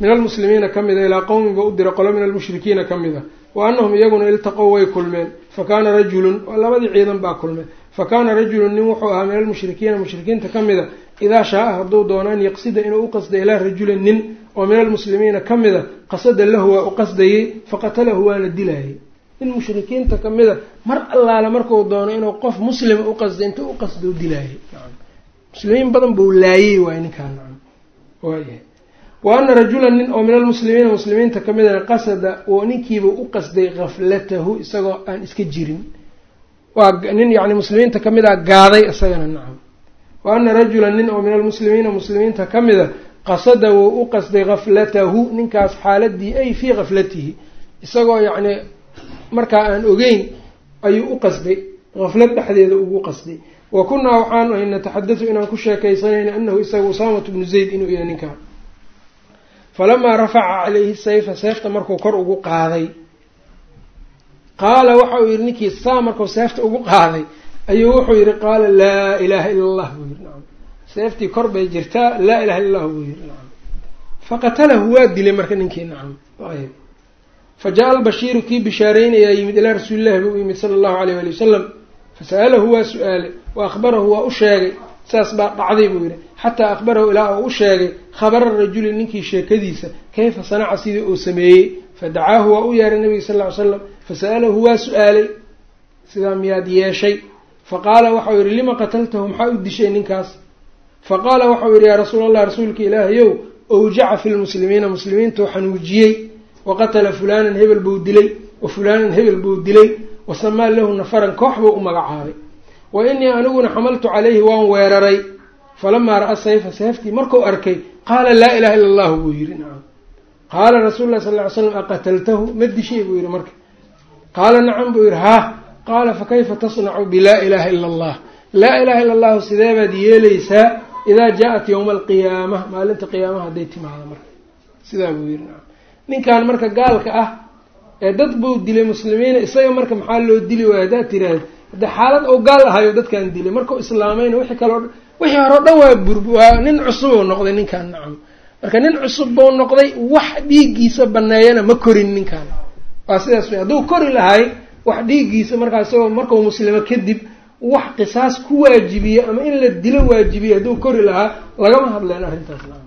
Speaker 1: min almuslimiina ka mida ilaa qowmin ba u diray qolo min almushrikiina ka mid wa anahum iyaguna iltaqow way kulmeen fa kaana rajulun labadii ciidan baa kulmeen fa kaana rajulun nin wuxuu ahaa min almushrikiina mushrikiinta ka mida idaa shaa-a hadduu doono an yaqsida inuu u qasda ilaa rajulin nin oo min almuslimiina ka mida qasada lahu waa u qasdayey faqatalahu waana dilayay nin mushrikiinta ka mida mar allaale markuu doono inuu qof muslima u qasday inta u qasdou dilaayay muslimiin badan buu laayey waay ninkaan. Waayahay wa ana rajulan nin oo min almuslimiina muslimiinta ka midana qasada oo ninkiiba u qasday kaflatahu isagoo aan iska jirin. Waa nin yacni muslimiinta ka mid a gaaday isagana nacam wa ana rajulan nin oo min almuslimiina muslimiinta ka mida qasada wou u qasday kaflatahu ninkaas xaaladii ay fii kaflatihi isagoo yacni markaa aan ogeyn ayuu u qasday. Kaflad dhexdeeda ugu qasday. Wa kunaa waxaanu ahay nataxadatu inaan ku sheekaysanayna anahu isaga usaamatu bnu zayd inuu yahay ninkaa falamaa rafaca calayhi sayfa seefta markuu kor ugu qaaday. Qaala waxa uu yihi ninkii saa markuu seefta ugu qaaday ayuu wuxuu yihi qaala laa ilaaha ila allah buu yihi nacam seeftii kor bay jirtaa laa ilaha illa allah buu yihi nacam faqatalahu waa dilay marka ninkii nacam ayb fa jaa albashiiru kii bishaareynaya yimid ilaa rasuulillahi buu yimid sala allahu alayh ali wasalam fasa'alahu waa su'aalay wa akhbarahu waa u sheegay saas baa dhacday buu yihi xataa akhbarahu ilaa uu u sheegay khabara rajuli ninkii sheekadiisa kayfa sanaca sidii uu sameeyey fadacaahu waa u yeeray nabiga sal ly slam fasa'alahu waa su'aalay sidaa miyaad yeeshay faqaala waxau yihi lima qataltahu maxaa u dishay ninkaas faqaala waxau yihi yaa rasuul allah rasuulka ilaahayow awjaca fi lmuslimiina muslimiintuu xanuujiyey waqatala fulaanan hebel buu dilay wa fulaanan hebel buu dilay wasamaa lahu nafaran koox buu u magacaabay wa inii aniguna xamaltu calayhi waan weeraray falamaa ra'a sayfa seeftii markuu arkay qaala laa ilaha illa allahu buu yihi nacam qaala rasuulu lah sal ly slam aqataltahu ma dishay buu yihi marka qaala nacam buu yihi haa qaala fakayfa tasnacu bilaa ilaha ila allah laa ilaha illa allahu sidee baad yeelaysaa idaa jaa-at yowma alqiyaama maalinta qiyaamaha hadday timaado marka sidaa buu yihi nacam ninkan marka gaalka ah ee dad buu dilay muslimiina isaga marka maxaa loo dili waaya haddaad tiraahda hadde xaalad ou gaal ahayo dadkan dilay. Markau islaamayna wixii kaleo wixii hore o dhan waa bur waa nin cusub uu noqday ninkan nacam marka nin cusub buu noqday wax dhiiggiisa baneeyana ma korin ninkan waa sidaas wey hadduu kori lahay wax dhiiggiisa markaa isagoo markau muslimo kadib wax qisaas ku waajibiye ama in la dilo waajibiye hadduu kori lahaa lagama hadleen arrintaas nacam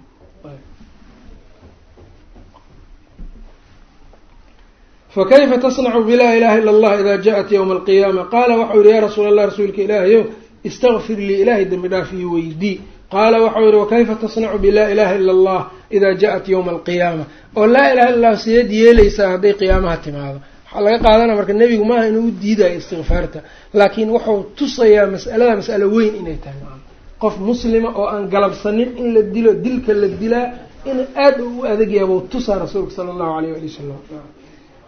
Speaker 1: fakayfa tasnacu bilaa ilaha illa allah ida jaءat ywma alqiyaama qaala waxau yihi ya rasuul allah rasuulka ilaahayow istakfir lii ilaahay dembi dhaaf ii weydii qaala waxau yihi wakayfa tasnacu bilaa ilaha illa allah ida jaءat ywma alqiyaama oo laa ilaha illa llah sideed yeelaysaa hadday qiyaamaha timaado waxaa laga qaadana marka nebigu maaha inuu u diidayo istikfaarta laakiin wuxuu tusayaa mas'alada mas'alo weyn inay tahay qof muslima oo aan galabsanin in la dilo dilka la dilaa in aada u adagyaha buu tusaa rasuulka sala allahu alayh ali wasalam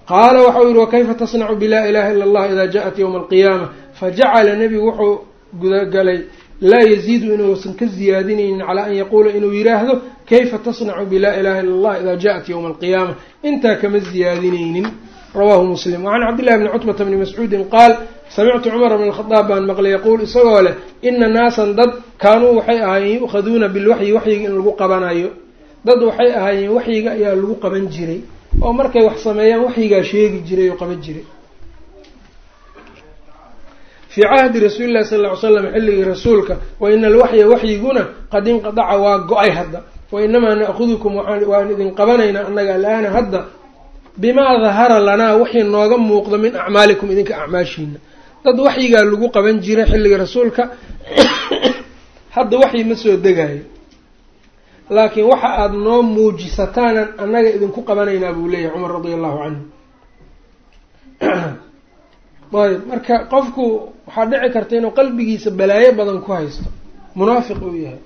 Speaker 1: qaala waxau yihi wakayfa tasnacu bilaa ilaha illa allah ida jaءat ywma alqiyaama? Fajacala nebigu wuxuu gudagalay laa yaziidu inuusan ka ziyaadinaynin calaa an yaquula inuu yiraahdo kayfa tasnacu bilaa ilaha illa allah ida jaءat ywma alqiyaama? Intaa kama ziyaadinaynin. Rawahu muslim. Wacan cabdillahi bni cutbata bni mascuudin qaal samictu cumara bn alkhadaab baan maqlay yaquul isagoo leh ina naasan dad kaanuu waxay ahaayeen yu'khaduuna bilwaxyi waxyiga in lagu qabanayo. Dad waxay ahaayeen waxyiga ayaa lagu qaban jiray oo markay wax sameeyaan waxyigaa sheegi jiray oo qaban jiray. Fii cahdi rasuuli llahi sal ly slam xilligii rasuulka wa ina alwaxya waxyiguna qad inqadaca waa go'ay hadda. Wa inamaa na'hudukum waan idin qabanaynaa annaga alaana hadda. Bimaa dahara lanaa wixii nooga muuqda min acmaalikum idinka acmaashiina dad waxyigaa lagu qaban jiray xilligii rasuulka [COUGHS] hadda waxyi ma soo degayo laakiin waxa aada noo muujisataanan annaga idinku qabanaynaa buu leeyahay cumar radia allahu canhu. [CLEARS THROAT] Ayb marka qofku waxaa dhici karta inuu qalbigiisa balaayo badan ku haysto munaafiq uu yahay.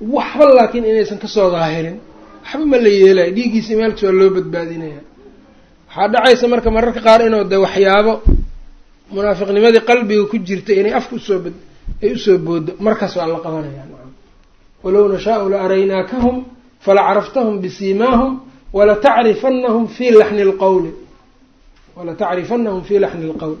Speaker 1: Waxba laakiin inaysan ka soo daahirin waxba ma la yeelayo dhiiggiisa maalkiis waa loo badbaadinaya waxaa dhacaysa marka mararka qaar inuu de waxyaabo munaafiqnimadii qalbiga ku jirta inay afka u soo ay u soo boodo markaas waa la qabanaya walow nashaau la araynaakahum fala caraftahum bisiimaahum walatacrifanahum fi laxni lqawli walatacrifanahum fi laxni lqowl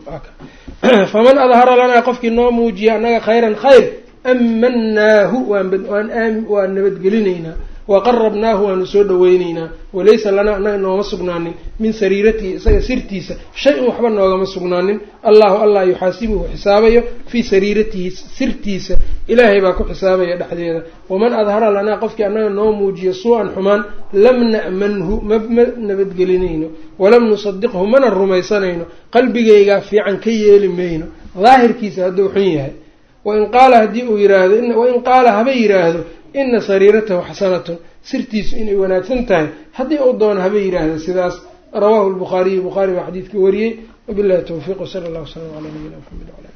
Speaker 1: faman adhara lanaa qofkii noo muujiya annaga khayran khayr amanaahu waan nabadgelinaynaa waqarabnaahu waanu soo dhaweyneynaa walaysa lanaa annaga nooma sugnaanin. Min sariiratihi isaga sirtiisa. Shay-un waxba noogama sugnaanin. Allahu allah yuxaasibuhu xisaabayo fii sariiratihi sirtiisa. Ilaahay baa ku xisaabaya dhexdeeda. Waman adhara lanaa qofkii annaga noo muujiya suu-an xumaan lam na'manhu ma ma nabadgelinayno. Walam nusadiqhu mana rumaysanayno. Qalbigaygaa fiican ka yeeli mayno. Daahirkiisa hadduu xun yahay wain qaala haddii uu yiraahdo wain qaala haba yiraahdo ina sariiratahu xasanatun sirtiisu inay wanaagsan tahay haddii uu doono haba yiraahdo sidaas rawaahu lbukhaariyu bukhaari baa xadiidka wariyey wabillahi towfiiq wsala allah wslam calaa nabiyina mxamed wala ali